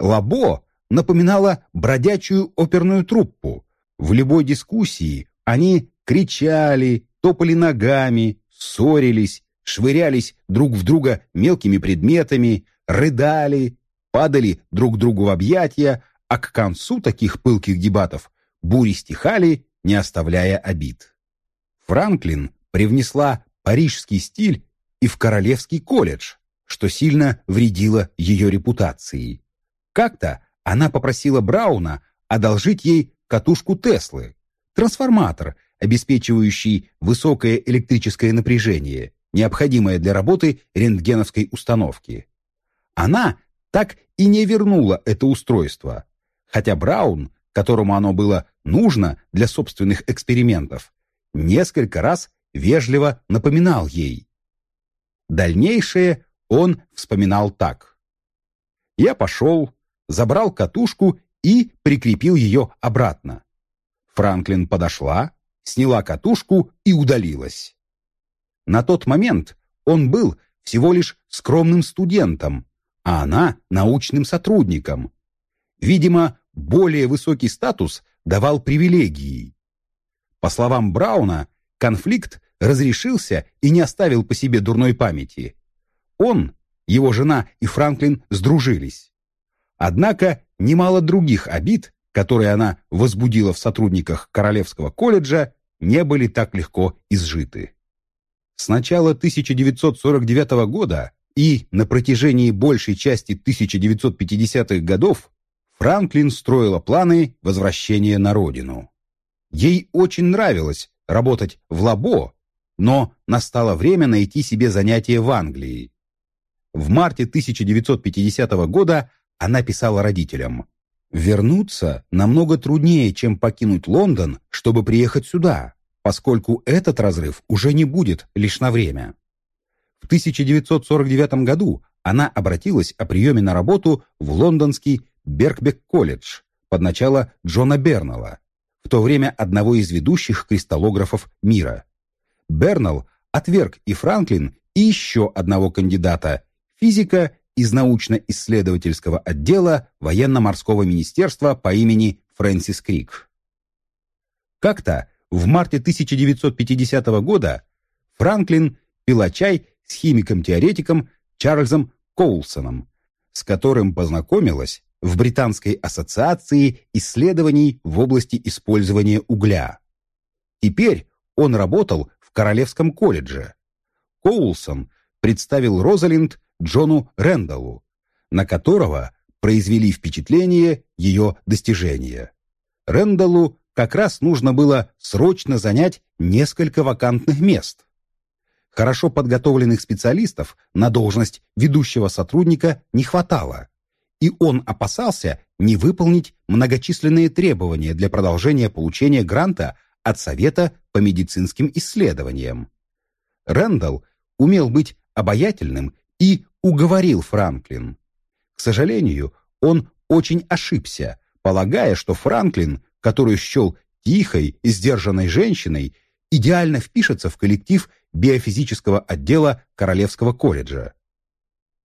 Лабо напоминала бродячую оперную труппу. В любой дискуссии они кричали, топали ногами, ссорились, швырялись друг в друга мелкими предметами, рыдали, падали друг другу в объятия, а к концу таких пылких дебатов бури стихали, не оставляя обид. Франклин привнесла парижский стиль и в Королевский колледж, что сильно вредило ее репутации. Как-то она попросила Брауна одолжить ей катушку Теслы, трансформатор, обеспечивающий высокое электрическое напряжение, необходимое для работы рентгеновской установки. Она так и не вернула это устройство, хотя Браун, которому оно было нужно для собственных экспериментов, несколько раз вежливо напоминал ей. Дальнейшее он вспоминал так. «Я пошел, забрал катушку и прикрепил ее обратно. Франклин подошла, сняла катушку и удалилась. На тот момент он был всего лишь скромным студентом, а она научным сотрудником. Видимо, более высокий статус давал привилегии. По словам Брауна, конфликт разрешился и не оставил по себе дурной памяти. Он, его жена и Франклин сдружились. Однако немало других обид, которые она возбудила в сотрудниках Королевского колледжа, не были так легко изжиты. С начала 1949 года и на протяжении большей части 1950-х годов Франклин строила планы возвращения на родину. Ей очень нравилось работать в лабо, но настало время найти себе занятие в Англии. В марте 1950 года она писала родителям «Вернуться намного труднее, чем покинуть Лондон, чтобы приехать сюда, поскольку этот разрыв уже не будет лишь на время». В 1949 году она обратилась о приеме на работу в лондонский Беркбек-колледж под начало Джона Бернелла, в то время одного из ведущих кристаллографов мира. Бернелл отверг и Франклин, и еще одного кандидата, физика из научно-исследовательского отдела военно-морского министерства по имени Фрэнсис Крик. Как-то в марте 1950 года Франклин пила чай с химиком-теоретиком Чарльзом Коулсоном, с которым познакомилась в Британской ассоциации исследований в области использования угля. Теперь он работал в Королевском колледже. Коулсон представил Розалинд Джону Рэндаллу, на которого произвели впечатление ее достижения. Рэндаллу как раз нужно было срочно занять несколько вакантных мест. Хорошо подготовленных специалистов на должность ведущего сотрудника не хватало, и он опасался не выполнить многочисленные требования для продолжения получения гранта от Совета по медицинским исследованиям. Рэндалл умел быть обаятельным и уговорил Франклин. К сожалению, он очень ошибся, полагая, что Франклин, которую счел тихой и сдержанной женщиной, идеально впишется в коллектив биофизического отдела Королевского колледжа.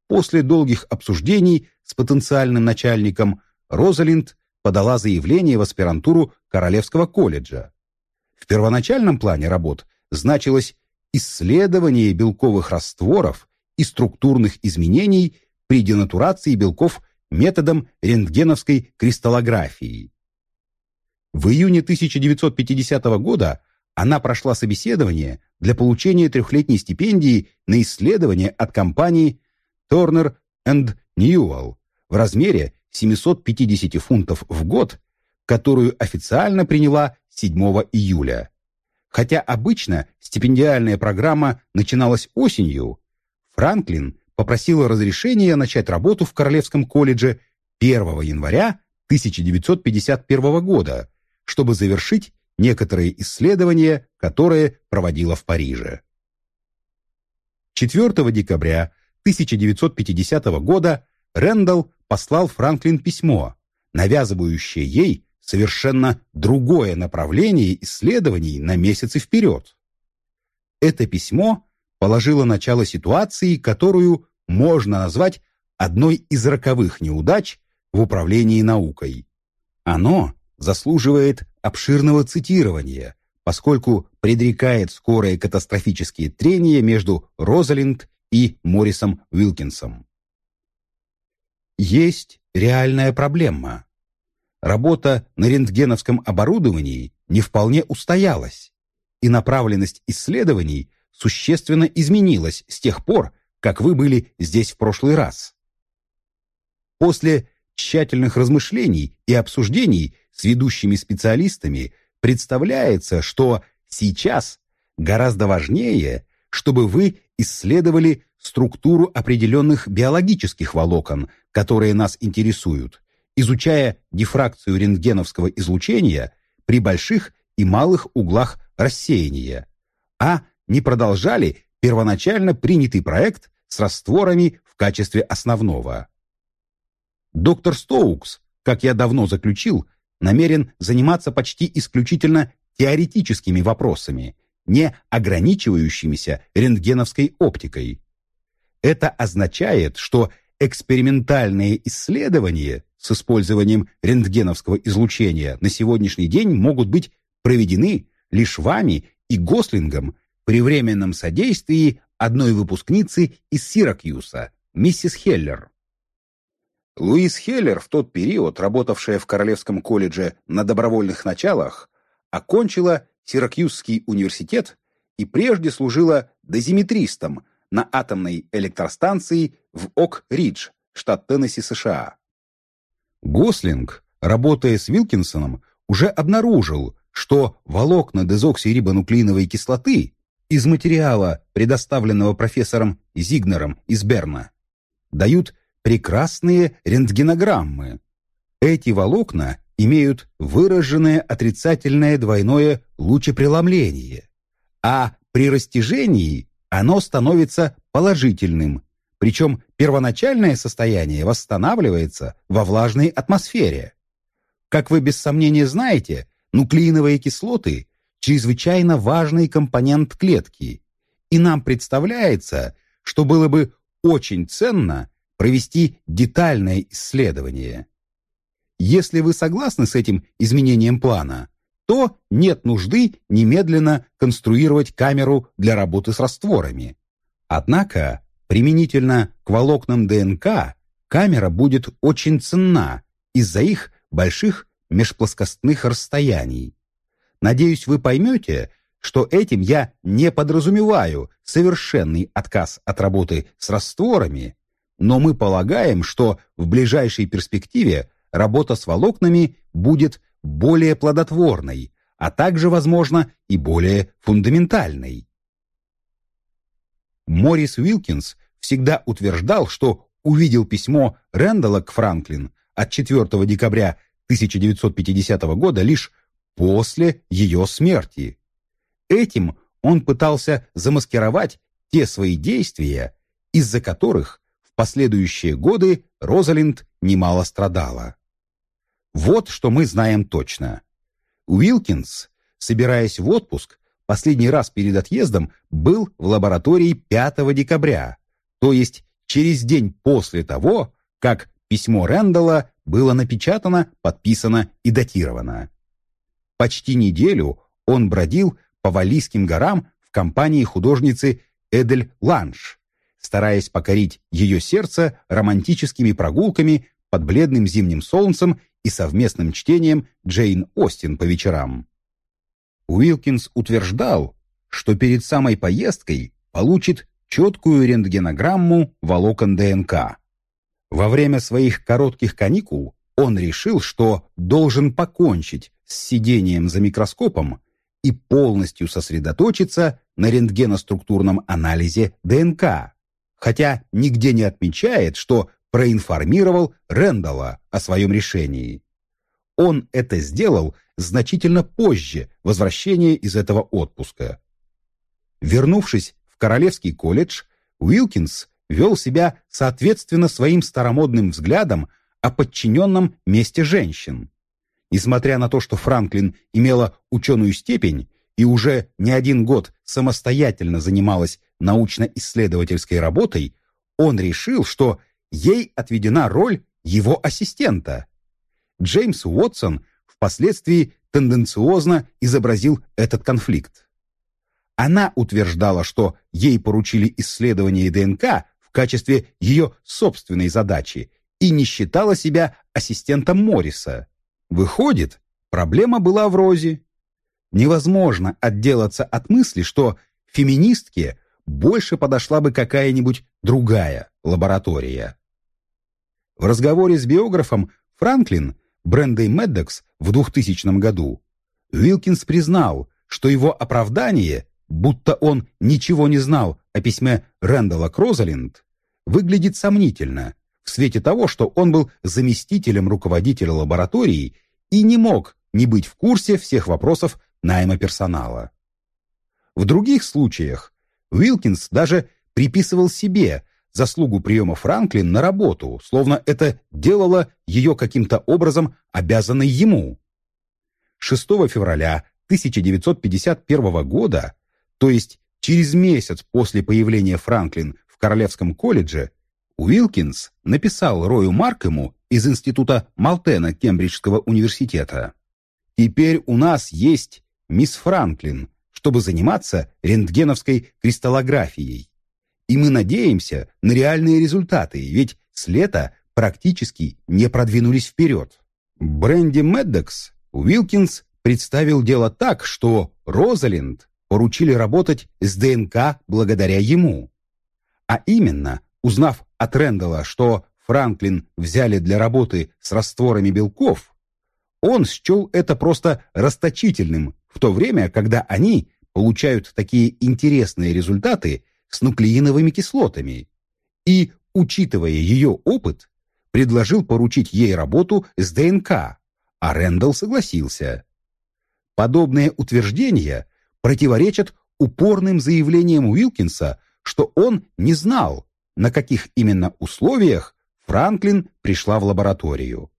После долгих обсуждений с потенциальным начальником Розалинд подала заявление в аспирантуру Королевского колледжа. В первоначальном плане работ значилось исследование белковых растворов и структурных изменений при денатурации белков методом рентгеновской кристаллографии. В июне 1950 года она прошла собеседование для получения трехлетней стипендии на исследование от компании Turner Newell в размере 750 фунтов в год, которую официально приняла 7 июля. Хотя обычно стипендиальная программа начиналась осенью, Франклин попросила разрешения начать работу в Королевском колледже 1 января 1951 года, чтобы завершить некоторые исследования, которые проводила в Париже. 4 декабря 1950 года Рэндалл послал Франклин письмо, навязывающее ей совершенно другое направление исследований на месяцы вперед. Это письмо положило начало ситуации, которую можно назвать одной из роковых неудач в управлении наукой. Оно заслуживает обширного цитирования, поскольку предрекает скорые катастрофические трения между Розалинд и Моррисом Уилкинсом. Есть реальная проблема. Работа на рентгеновском оборудовании не вполне устоялась, и направленность исследований существенно изменилась с тех пор, как вы были здесь в прошлый раз. После тщательных размышлений и обсуждений с ведущими специалистами представляется, что сейчас гораздо важнее, чтобы вы исследовали структуру определенных биологических волокон, которые нас интересуют, изучая дифракцию рентгеновского излучения при больших и малых углах рассеяния, а не продолжали первоначально принятый проект с растворами в качестве основного. Доктор Стоукс, как я давно заключил, намерен заниматься почти исключительно теоретическими вопросами, не ограничивающимися рентгеновской оптикой. Это означает, что экспериментальные исследования с использованием рентгеновского излучения на сегодняшний день могут быть проведены лишь вами и Гослингом при временном содействии одной выпускницы из Сиракьюса, миссис Хеллер. Луис Хеллер, в тот период работавшая в Королевском колледже на добровольных началах, окончила Сиракьюсский университет и прежде служила дозиметристом на атомной электростанции в Ок-Ридж, штат Теннесси, США. Гослинг, работая с Вилкинсоном, уже обнаружил, что волокна дезоксирибонуклеиновой кислоты из материала, предоставленного профессором Зигнером из Берна, дают прекрасные рентгенограммы. Эти волокна имеют выраженное отрицательное двойное лучепреломление, а при растяжении оно становится положительным, причем первоначальное состояние восстанавливается во влажной атмосфере. Как вы без сомнения знаете, нуклеиновые кислоты – чрезвычайно важный компонент клетки, и нам представляется, что было бы очень ценно провести детальное исследование. Если вы согласны с этим изменением плана, то нет нужды немедленно конструировать камеру для работы с растворами. Однако, применительно к волокнам ДНК, камера будет очень ценна из-за их больших межплоскостных расстояний. Надеюсь, вы поймете, что этим я не подразумеваю совершенный отказ от работы с растворами, но мы полагаем, что в ближайшей перспективе работа с волокнами будет более плодотворной, а также, возможно, и более фундаментальной. Морис Уилкинс всегда утверждал, что увидел письмо Рэндалла к Франклин от 4 декабря 1950 года лишь после ее смерти. Этим он пытался замаскировать те свои действия, из-за которых последующие годы Розалинд немало страдала. Вот что мы знаем точно. Уилкинс, собираясь в отпуск, последний раз перед отъездом был в лаборатории 5 декабря, то есть через день после того, как письмо Рэндалла было напечатано, подписано и датировано. Почти неделю он бродил по Валийским горам в компании художницы Эдель Ланш, стараясь покорить ее сердце романтическими прогулками под бледным зимним солнцем и совместным чтением Джейн Остин по вечерам. Уилкинс утверждал, что перед самой поездкой получит четкую рентгенограмму волокон ДНК. Во время своих коротких каникул он решил, что должен покончить с сидением за микроскопом и полностью сосредоточиться на рентгеноструктурном анализе ДНК хотя нигде не отмечает, что проинформировал Рэндалла о своем решении. Он это сделал значительно позже возвращения из этого отпуска. Вернувшись в Королевский колледж, Уилкинс вел себя соответственно своим старомодным взглядам о подчиненном месте женщин. Несмотря на то, что Франклин имела ученую степень и уже не один год самостоятельно занималась научно-исследовательской работой, он решил, что ей отведена роль его ассистента. Джеймс Уотсон впоследствии тенденциозно изобразил этот конфликт. Она утверждала, что ей поручили исследование ДНК в качестве ее собственной задачи и не считала себя ассистентом Морриса. Выходит, проблема была в Розе. Невозможно отделаться от мысли, что феминистке больше подошла бы какая-нибудь другая лаборатория. В разговоре с биографом Франклин Брендой Меддокс в 2000 году Уилкинс признал, что его оправдание, будто он ничего не знал о письме Рэндалла Крозалинд, выглядит сомнительно в свете того, что он был заместителем руководителя лаборатории и не мог не быть в курсе всех вопросов найма персонала. В других случаях Уилкинс даже приписывал себе заслугу приема Франклин на работу, словно это делало ее каким-то образом обязанной ему. 6 февраля 1951 года, то есть через месяц после появления Франклин в Королевском колледже, Уилкинс написал Рою Маркему из Института Малтена Кембриджского университета. «Теперь у нас есть мисс Франклин, чтобы заниматься рентгеновской кристаллографией. И мы надеемся на реальные результаты, ведь с лета практически не продвинулись вперед. Бренди Меддокс Уилкинс представил дело так, что Розалинд поручили работать с ДНК благодаря ему. А именно, узнав от Рэндалла, что Франклин взяли для работы с растворами белков, он счел это просто расточительным, в то время, когда они получают такие интересные результаты с нуклеиновыми кислотами. И, учитывая ее опыт, предложил поручить ей работу с ДНК, а Рэндалл согласился. Подобные утверждения противоречат упорным заявлениям Уилкинса, что он не знал, на каких именно условиях Франклин пришла в лабораторию.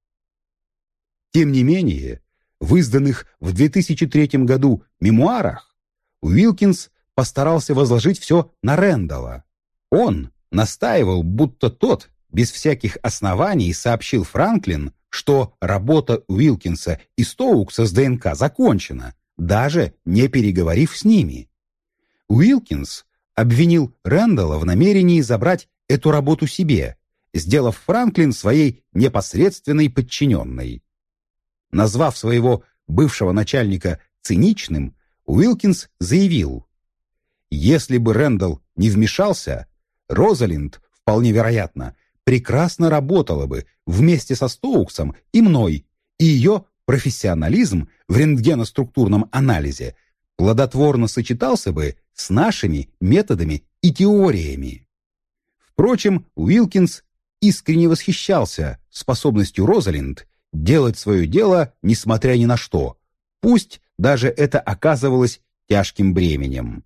Тем не менее, в изданных в 2003 году мемуарах Уилкинс постарался возложить все на Рэндалла. Он настаивал, будто тот, без всяких оснований, сообщил Франклин, что работа Уилкинса и Стоукса с ДНК закончена, даже не переговорив с ними. Уилкинс обвинил Рэндалла в намерении забрать эту работу себе, сделав Франклин своей непосредственной подчиненной. Назвав своего бывшего начальника циничным, Уилкинс заявил, «Если бы Рэндалл не вмешался, Розалинд, вполне вероятно, прекрасно работала бы вместе со Стоуксом и мной, и ее профессионализм в рентгеноструктурном анализе плодотворно сочетался бы с нашими методами и теориями. Впрочем, Уилкинс искренне восхищался способностью Розалинд делать свое дело, несмотря ни на что, пусть даже это оказывалось тяжким бременем.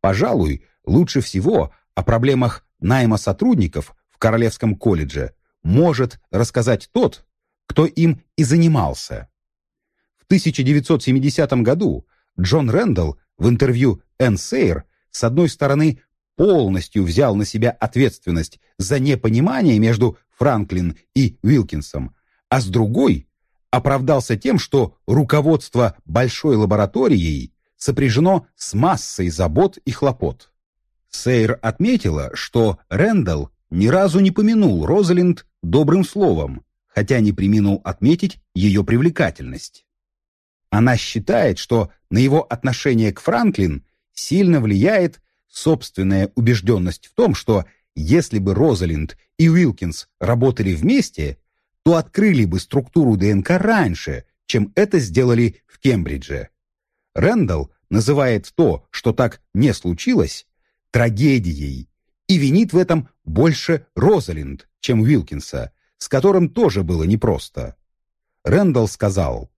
Пожалуй, лучше всего о проблемах найма сотрудников в Королевском колледже может рассказать тот, кто им и занимался. В 1970 году Джон Рэндалл в интервью Энн Сейр с одной стороны полностью взял на себя ответственность за непонимание между Франклин и Уилкинсом, а с другой оправдался тем, что руководство большой лабораторией сопряжено с массой забот и хлопот. Сейр отметила, что Рэндалл ни разу не помянул Розалинд добрым словом, хотя не приминул отметить ее привлекательность. Она считает, что на его отношение к Франклин сильно влияет собственная убежденность в том, что если бы Розалинд и Уилкинс работали вместе, то открыли бы структуру ДНК раньше, чем это сделали в Кембридже. Рэндалл называет то, что так не случилось, трагедией и винит в этом больше Розалинд, чем Уилкинса, с которым тоже было непросто. Рэндалл сказал,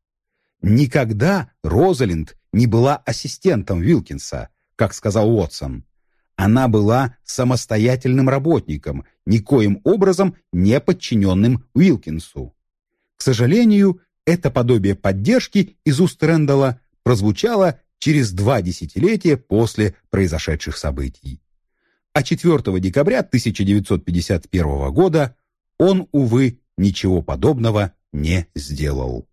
«Никогда Розалинд не была ассистентом Уилкинса, как сказал Уотсон. Она была самостоятельным работником, никоим образом не подчиненным Уилкинсу. К сожалению, это подобие поддержки из уст Рэндалла прозвучало через два десятилетия после произошедших событий. А 4 декабря 1951 года он, увы, ничего подобного не сделал.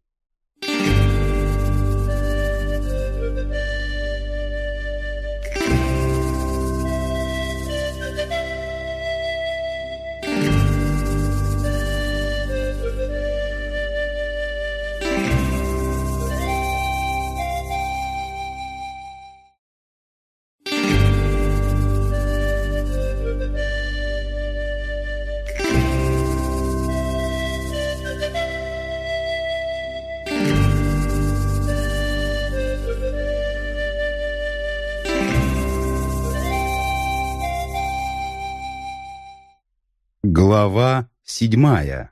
Глава седьмая.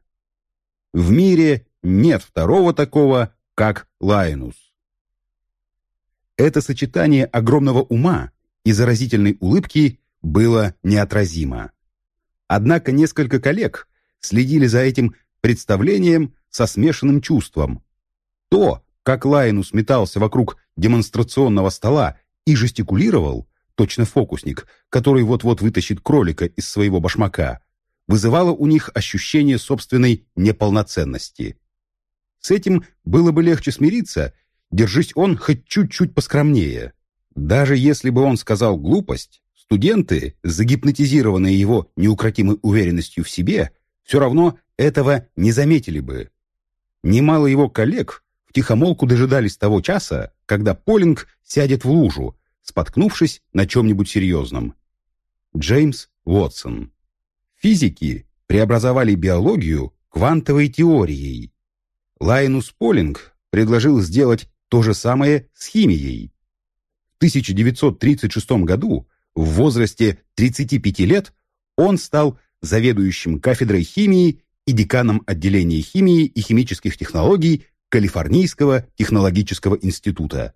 В мире нет второго такого, как Лайнус. Это сочетание огромного ума и заразительной улыбки было неотразимо. Однако несколько коллег следили за этим представлением со смешанным чувством. То, как Лайнус метался вокруг демонстрационного стола и жестикулировал, точно фокусник, который вот-вот вытащит кролика из своего башмака, вызывало у них ощущение собственной неполноценности. С этим было бы легче смириться, держись он хоть чуть-чуть поскромнее. Даже если бы он сказал глупость, студенты, загипнотизированные его неукротимой уверенностью в себе, все равно этого не заметили бы. Немало его коллег втихомолку дожидались того часа, когда Полинг сядет в лужу, споткнувшись на чем-нибудь серьезном. Джеймс Уотсон Физики преобразовали биологию квантовой теорией. Лайнус Полинг предложил сделать то же самое с химией. В 1936 году, в возрасте 35 лет, он стал заведующим кафедрой химии и деканом отделения химии и химических технологий Калифорнийского технологического института.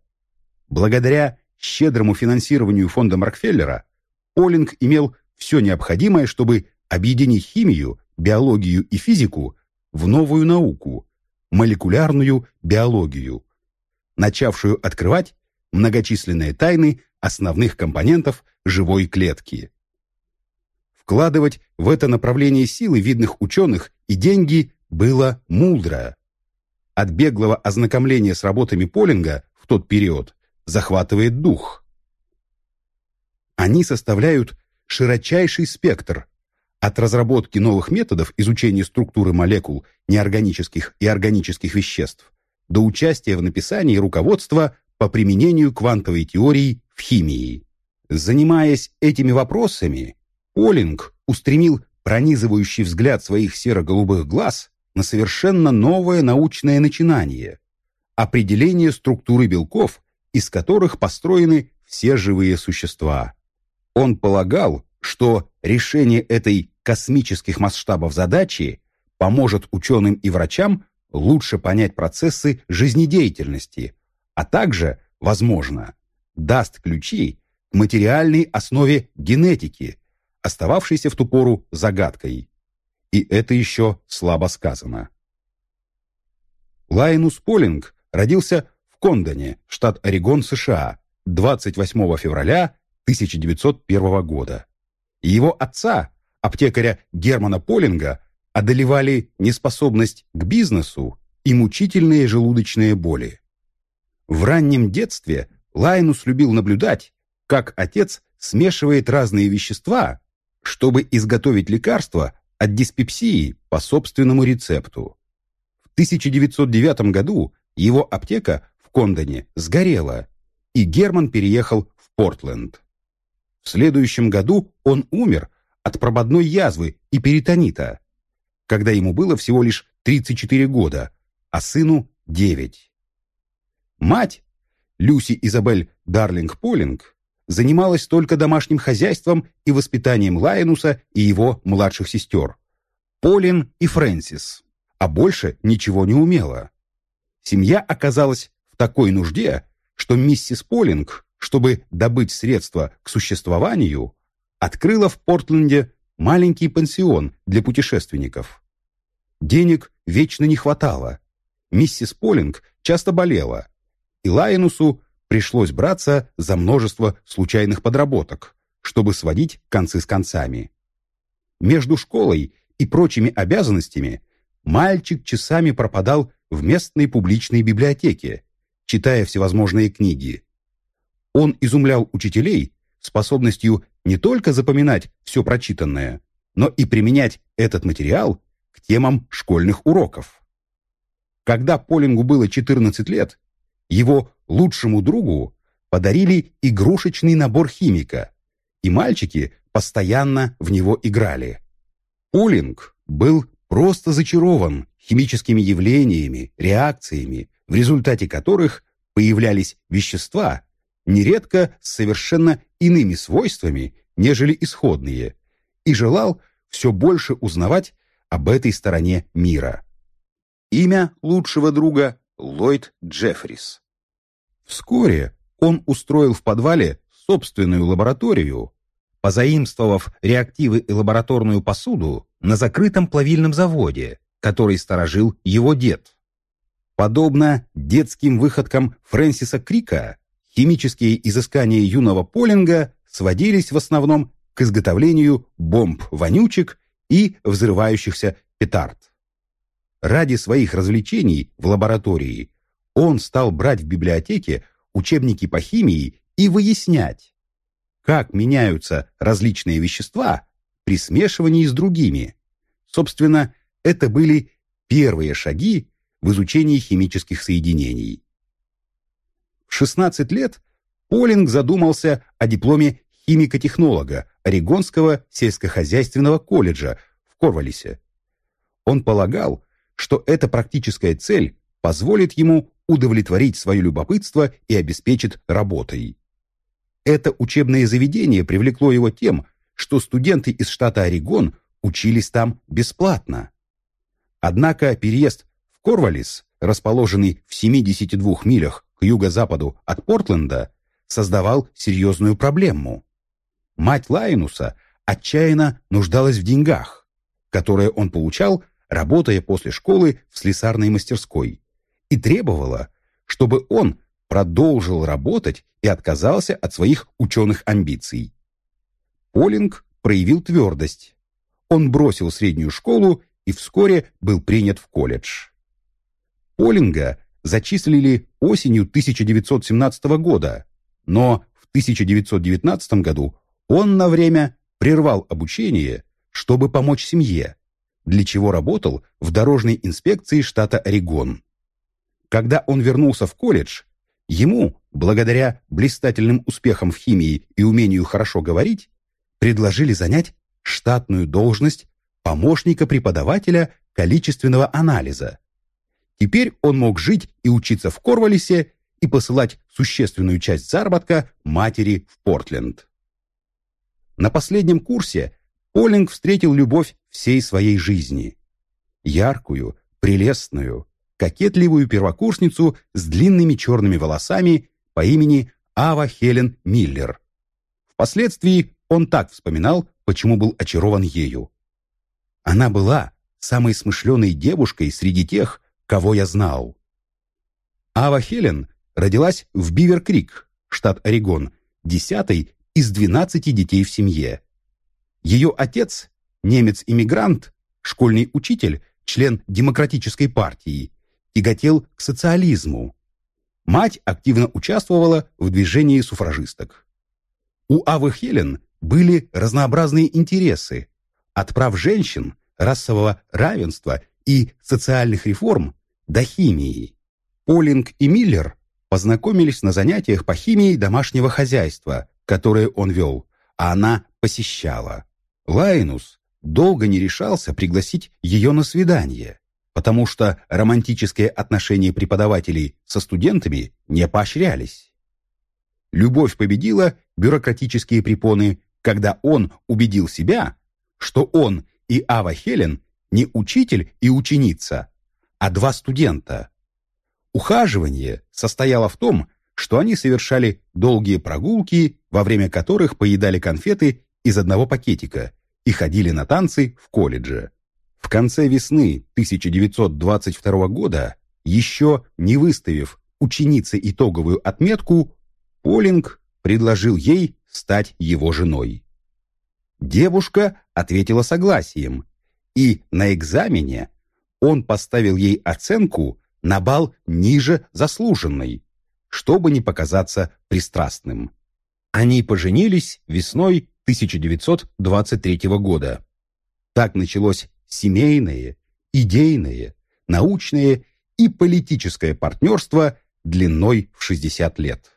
Благодаря щедрому финансированию фонда Рокфеллера Полинг имел все необходимое, чтобы объединить химию, биологию и физику в новую науку – молекулярную биологию, начавшую открывать многочисленные тайны основных компонентов живой клетки. Вкладывать в это направление силы видных ученых и деньги было мудро. От беглого ознакомления с работами Полинга в тот период захватывает дух. Они составляют широчайший спектр от разработки новых методов изучения структуры молекул неорганических и органических веществ до участия в написании руководства по применению квантовой теории в химии. Занимаясь этими вопросами, Полинг устремил пронизывающий взгляд своих серо-голубых глаз на совершенно новое научное начинание – определение структуры белков, из которых построены все живые существа. Он полагал, что решение этой космических масштабов задачи поможет ученым и врачам лучше понять процессы жизнедеятельности, а также, возможно, даст ключи к материальной основе генетики, остававшейся в ту пору загадкой. И это еще слабо сказано. Лайнус Полинг родился в Кондоне, штат Орегон, США, 28 февраля 1901 года. Его отца, аптекаря Германа Полинга, одолевали неспособность к бизнесу и мучительные желудочные боли. В раннем детстве Лайнус любил наблюдать, как отец смешивает разные вещества, чтобы изготовить лекарство от диспепсии по собственному рецепту. В 1909 году его аптека в Кондоне сгорела, и Герман переехал в Портленд. В следующем году он умер от прободной язвы и перитонита, когда ему было всего лишь 34 года, а сыну 9. Мать, Люси Изабель Дарлинг Полинг, занималась только домашним хозяйством и воспитанием Лайонуса и его младших сестер, Полин и Фрэнсис, а больше ничего не умела. Семья оказалась в такой нужде, что миссис Полинг, чтобы добыть средства к существованию, открыла в Портленде маленький пансион для путешественников. Денег вечно не хватало. Миссис Полинг часто болела, и Лайонусу пришлось браться за множество случайных подработок, чтобы сводить концы с концами. Между школой и прочими обязанностями мальчик часами пропадал в местной публичной библиотеке, читая всевозможные книги. Он изумлял учителей способностью не только запоминать все прочитанное, но и применять этот материал к темам школьных уроков. Когда Полингу было 14 лет, его лучшему другу подарили игрушечный набор химика, и мальчики постоянно в него играли. Полинг был просто зачарован химическими явлениями, реакциями, в результате которых появлялись вещества, нередко с совершенно иными свойствами, нежели исходные, и желал все больше узнавать об этой стороне мира. Имя лучшего друга – Ллойд Джеффрис. Вскоре он устроил в подвале собственную лабораторию, позаимствовав реактивы и лабораторную посуду на закрытом плавильном заводе, который сторожил его дед. Подобно детским выходкам Фрэнсиса Крика, химические изыскания юного Полинга сводились в основном к изготовлению бомб-вонючек и взрывающихся петард. Ради своих развлечений в лаборатории он стал брать в библиотеке учебники по химии и выяснять, как меняются различные вещества при смешивании с другими. Собственно, это были первые шаги в изучении химических соединений. В 16 лет Полинг задумался о дипломе химико-технолога Орегонского сельскохозяйственного колледжа в Корвалисе. Он полагал, что эта практическая цель позволит ему удовлетворить свое любопытство и обеспечит работой. Это учебное заведение привлекло его тем, что студенты из штата Орегон учились там бесплатно. Однако переезд в Корвалис, расположенный в 72 милях к юго-западу от Портленда, создавал серьезную проблему. Мать Лайнуса отчаянно нуждалась в деньгах, которые он получал, работая после школы в слесарной мастерской, и требовала, чтобы он продолжил работать и отказался от своих ученых амбиций. Полинг проявил твердость. Он бросил среднюю школу и вскоре был принят в колледж. Полинга зачислили осенью 1917 года, но в 1919 году он на время прервал обучение, чтобы помочь семье, для чего работал в дорожной инспекции штата Орегон. Когда он вернулся в колледж, ему, благодаря блистательным успехам в химии и умению хорошо говорить, предложили занять штатную должность помощника преподавателя количественного анализа. Теперь он мог жить и учиться в Корвалисе и посылать существенную часть заработка матери в Портленд. На последнем курсе Полинг встретил любовь всей своей жизни. Яркую, прелестную, кокетливую первокурсницу с длинными черными волосами по имени Ава Хелен Миллер. Впоследствии он так вспоминал, почему был очарован ею. Она была самой смышленой девушкой среди тех, кого я знал. Ава Хелен родилась в Бивер-Крик, штат Орегон, десятой из двенадцати детей в семье. Ее отец, немец-иммигрант, школьный учитель, член Демократической партии, тяготел к социализму. Мать активно участвовала в движении суфражисток. У Авы Хелен были разнообразные интересы, от прав женщин, расового равенства и социальных реформ до химии. Полинг и Миллер познакомились на занятиях по химии домашнего хозяйства, которые он вел, а она посещала. Лайнус долго не решался пригласить ее на свидание потому что романтические отношения преподавателей со студентами не поощрялись. Любовь победила бюрократические препоны, когда он убедил себя, что он и Ава Хелен не учитель и ученица, а два студента. Ухаживание состояло в том, что они совершали долгие прогулки, во время которых поедали конфеты из одного пакетика и ходили на танцы в колледже. В конце весны 1922 года, еще не выставив ученице итоговую отметку, Полинг предложил ей стать его женой. Девушка ответила согласием, и на экзамене он поставил ей оценку на балл ниже заслуженной, чтобы не показаться пристрастным. Они поженились весной 1923 года. Так началось семейное, идейное, научное и политическое партнерство длиной в 60 лет.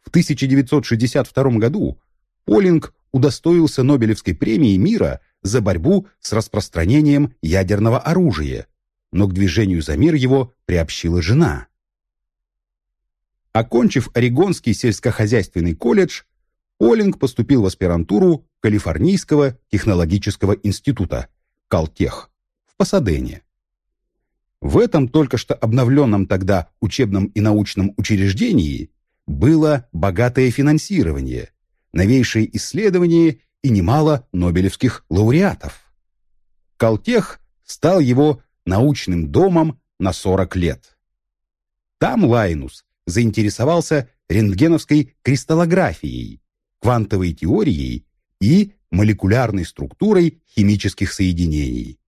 В 1962 году Полинг удостоился Нобелевской премии мира за борьбу с распространением ядерного оружия, но к движению за мир его приобщила жена. Окончив Орегонский сельскохозяйственный колледж, Полинг поступил в аспирантуру Калифорнийского технологического института Калтех в Пасадене. В этом только что обновленном тогда учебном и научном учреждении было богатое финансирование, новейшие исследования и немало нобелевских лауреатов. Калтех стал его научным домом на 40 лет. Там Лайнус заинтересовался рентгеновской кристаллографией, квантовой теорией и молекулярной структурой химических соединений.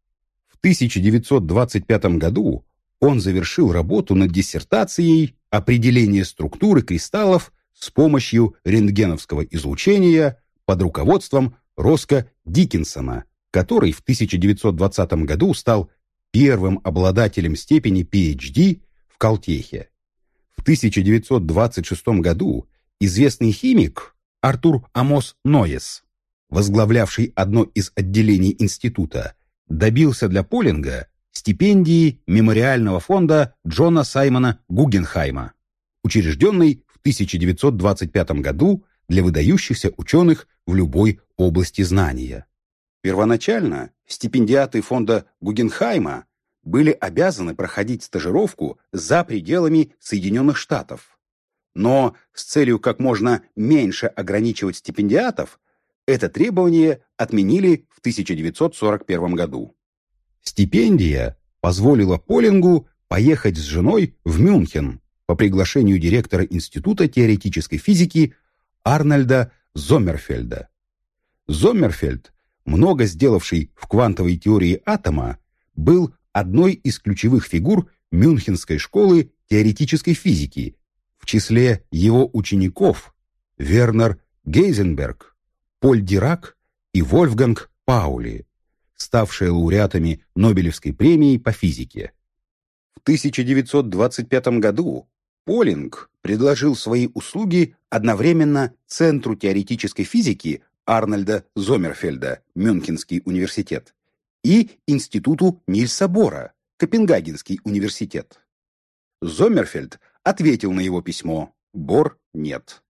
В 1925 году он завершил работу над диссертацией «Определение структуры кристаллов с помощью рентгеновского излучения под руководством Роско Диккенсона, который в 1920 году стал первым обладателем степени PhD в Калтехе. В 1926 году известный химик Артур Амос Ноес, возглавлявший одно из отделений института, добился для Полинга стипендии мемориального фонда Джона Саймона Гугенхайма, учрежденной 1925 году для выдающихся ученых в любой области знания. Первоначально стипендиаты фонда Гугенхайма были обязаны проходить стажировку за пределами Соединенных Штатов. Но с целью как можно меньше ограничивать стипендиатов, это требование отменили в 1941 году. Стипендия позволила Полингу поехать с женой в Мюнхен по приглашению директора Института теоретической физики Арнольда Зоммерфельда. Зоммерфельд, много сделавший в квантовой теории атома, был одной из ключевых фигур Мюнхенской школы теоретической физики. В числе его учеников Вернер Гейзенберг, Поль Дирак и Вольфганг Паули, ставшие лауреатами Нобелевской премии по физике. В 1925 году Полинг предложил свои услуги одновременно Центру теоретической физики Арнольда Зомерфельда, Мюнхенский университет, и Институту Нильса Бора, Копенгагенский университет. Зомерфельд ответил на его письмо, Бор нет.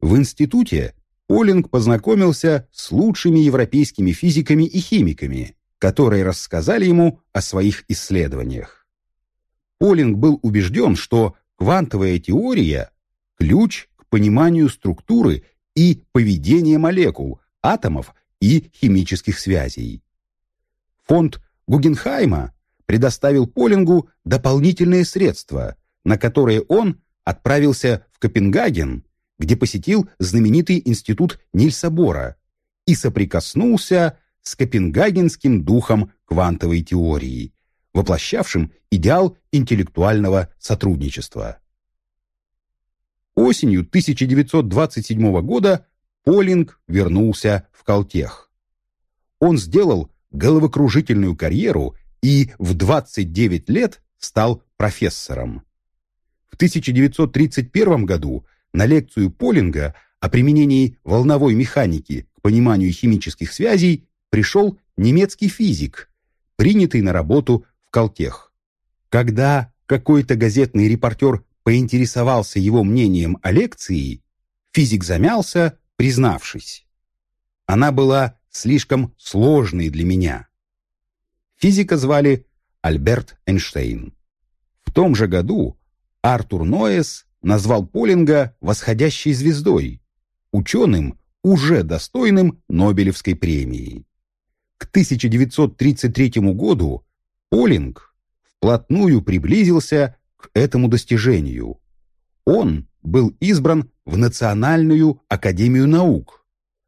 В институте Полинг познакомился с лучшими европейскими физиками и химиками, которые рассказали ему о своих исследованиях. Полинг был убежден, что Квантовая теория – ключ к пониманию структуры и поведения молекул, атомов и химических связей. Фонд Гугенхайма предоставил Полингу дополнительные средства, на которые он отправился в Копенгаген, где посетил знаменитый институт Нильса Бора и соприкоснулся с копенгагенским духом квантовой теории, воплощавшим идеал интеллектуального сотрудничества. Осенью 1927 года Полинг вернулся в Калтех. Он сделал головокружительную карьеру и в 29 лет стал профессором. В 1931 году на лекцию Полинга о применении волновой механики к пониманию химических связей пришел немецкий физик, принятый на работу в Калтех. Когда какой-то газетный репортер поинтересовался его мнением о лекции, физик замялся, признавшись. Она была слишком сложной для меня. Физика звали Альберт Эйнштейн. В том же году Артур Ноэс назвал Полинга восходящей звездой, ученым, уже достойным Нобелевской премии. К 1933 году Полинг вплотную приблизился к этому достижению. Он был избран в Национальную академию наук,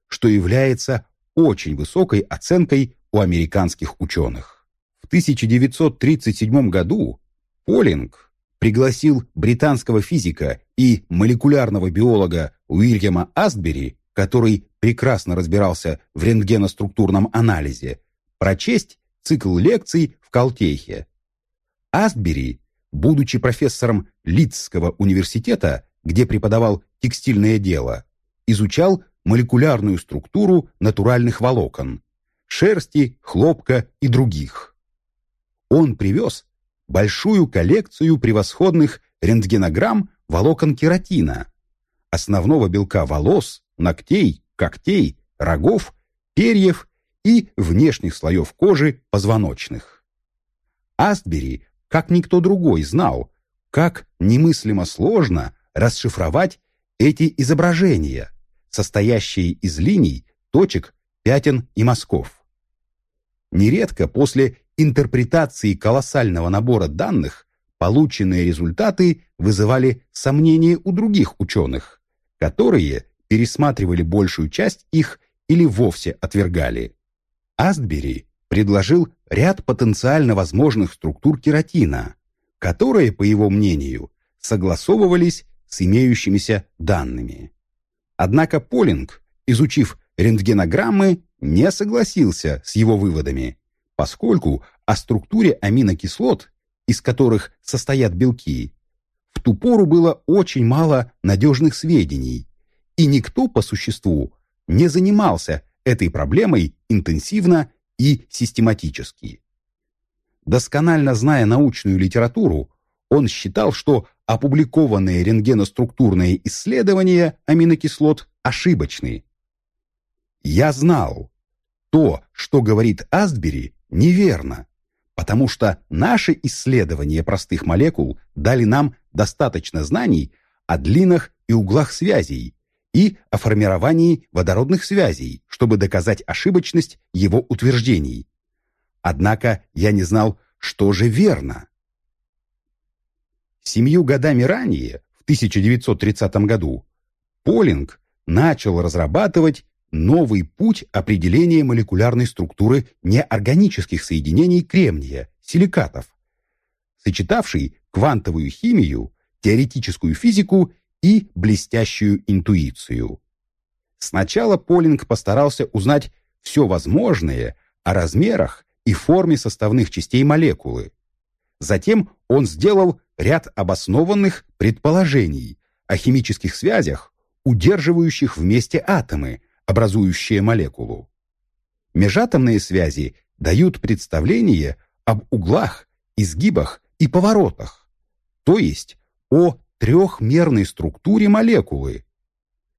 что является очень высокой оценкой у американских ученых. В 1937 году Полинг пригласил британского физика и молекулярного биолога Уильяма Астбери, который прекрасно разбирался в рентгеноструктурном анализе, прочесть цикл лекций в Калтехе. Астбери, будучи профессором Лидского университета, где преподавал текстильное дело, изучал молекулярную структуру натуральных волокон, шерсти, хлопка и других. Он привез большую коллекцию превосходных рентгенограмм волокон кератина, основного белка волос, ногтей, когтей, рогов, перьев и внешних слоев кожи позвоночных. Астбери, как никто другой, знал, как немыслимо сложно расшифровать эти изображения, состоящие из линий, точек, пятен и мазков. Нередко после интерпретации колоссального набора данных полученные результаты вызывали сомнения у других ученых, которые пересматривали большую часть их или вовсе отвергали. Астбери предложил ряд потенциально возможных структур кератина, которые, по его мнению, согласовывались с имеющимися данными. Однако Полинг, изучив рентгенограммы, не согласился с его выводами, поскольку о структуре аминокислот, из которых состоят белки, в ту пору было очень мало надежных сведений, и никто по существу не занимался этой проблемой интенсивно и систематически. Досконально зная научную литературу, он считал, что опубликованные рентгеноструктурные исследования аминокислот ошибочны. Я знал, то, что говорит Астбери, неверно, потому что наши исследования простых молекул дали нам достаточно знаний о длинах и углах связей и о формировании водородных связей, чтобы доказать ошибочность его утверждений. Однако я не знал, что же верно. Семью годами ранее, в 1930 году, Полинг начал разрабатывать новый путь определения молекулярной структуры неорганических соединений кремния, силикатов, сочетавший квантовую химию, теоретическую физику и блестящую интуицию. Сначала Полинг постарался узнать все возможное о размерах и форме составных частей молекулы. Затем он сделал ряд обоснованных предположений о химических связях, удерживающих вместе атомы, образующие молекулу. Межатомные связи дают представление об углах, изгибах и поворотах, то есть о трехмерной структуре молекулы.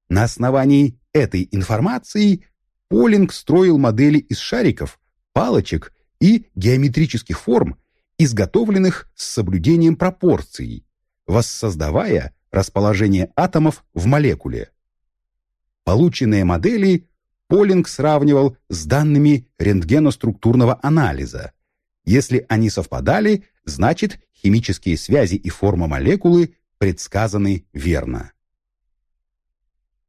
На основании этой информации Полинг строил модели из шариков, палочек и геометрических форм, изготовленных с соблюдением пропорций, воссоздавая расположение атомов в молекуле. Полученные модели Полинг сравнивал с данными рентгеноструктурного анализа. Если они совпадали, значит химические связи и форма молекулы предсказаны верно.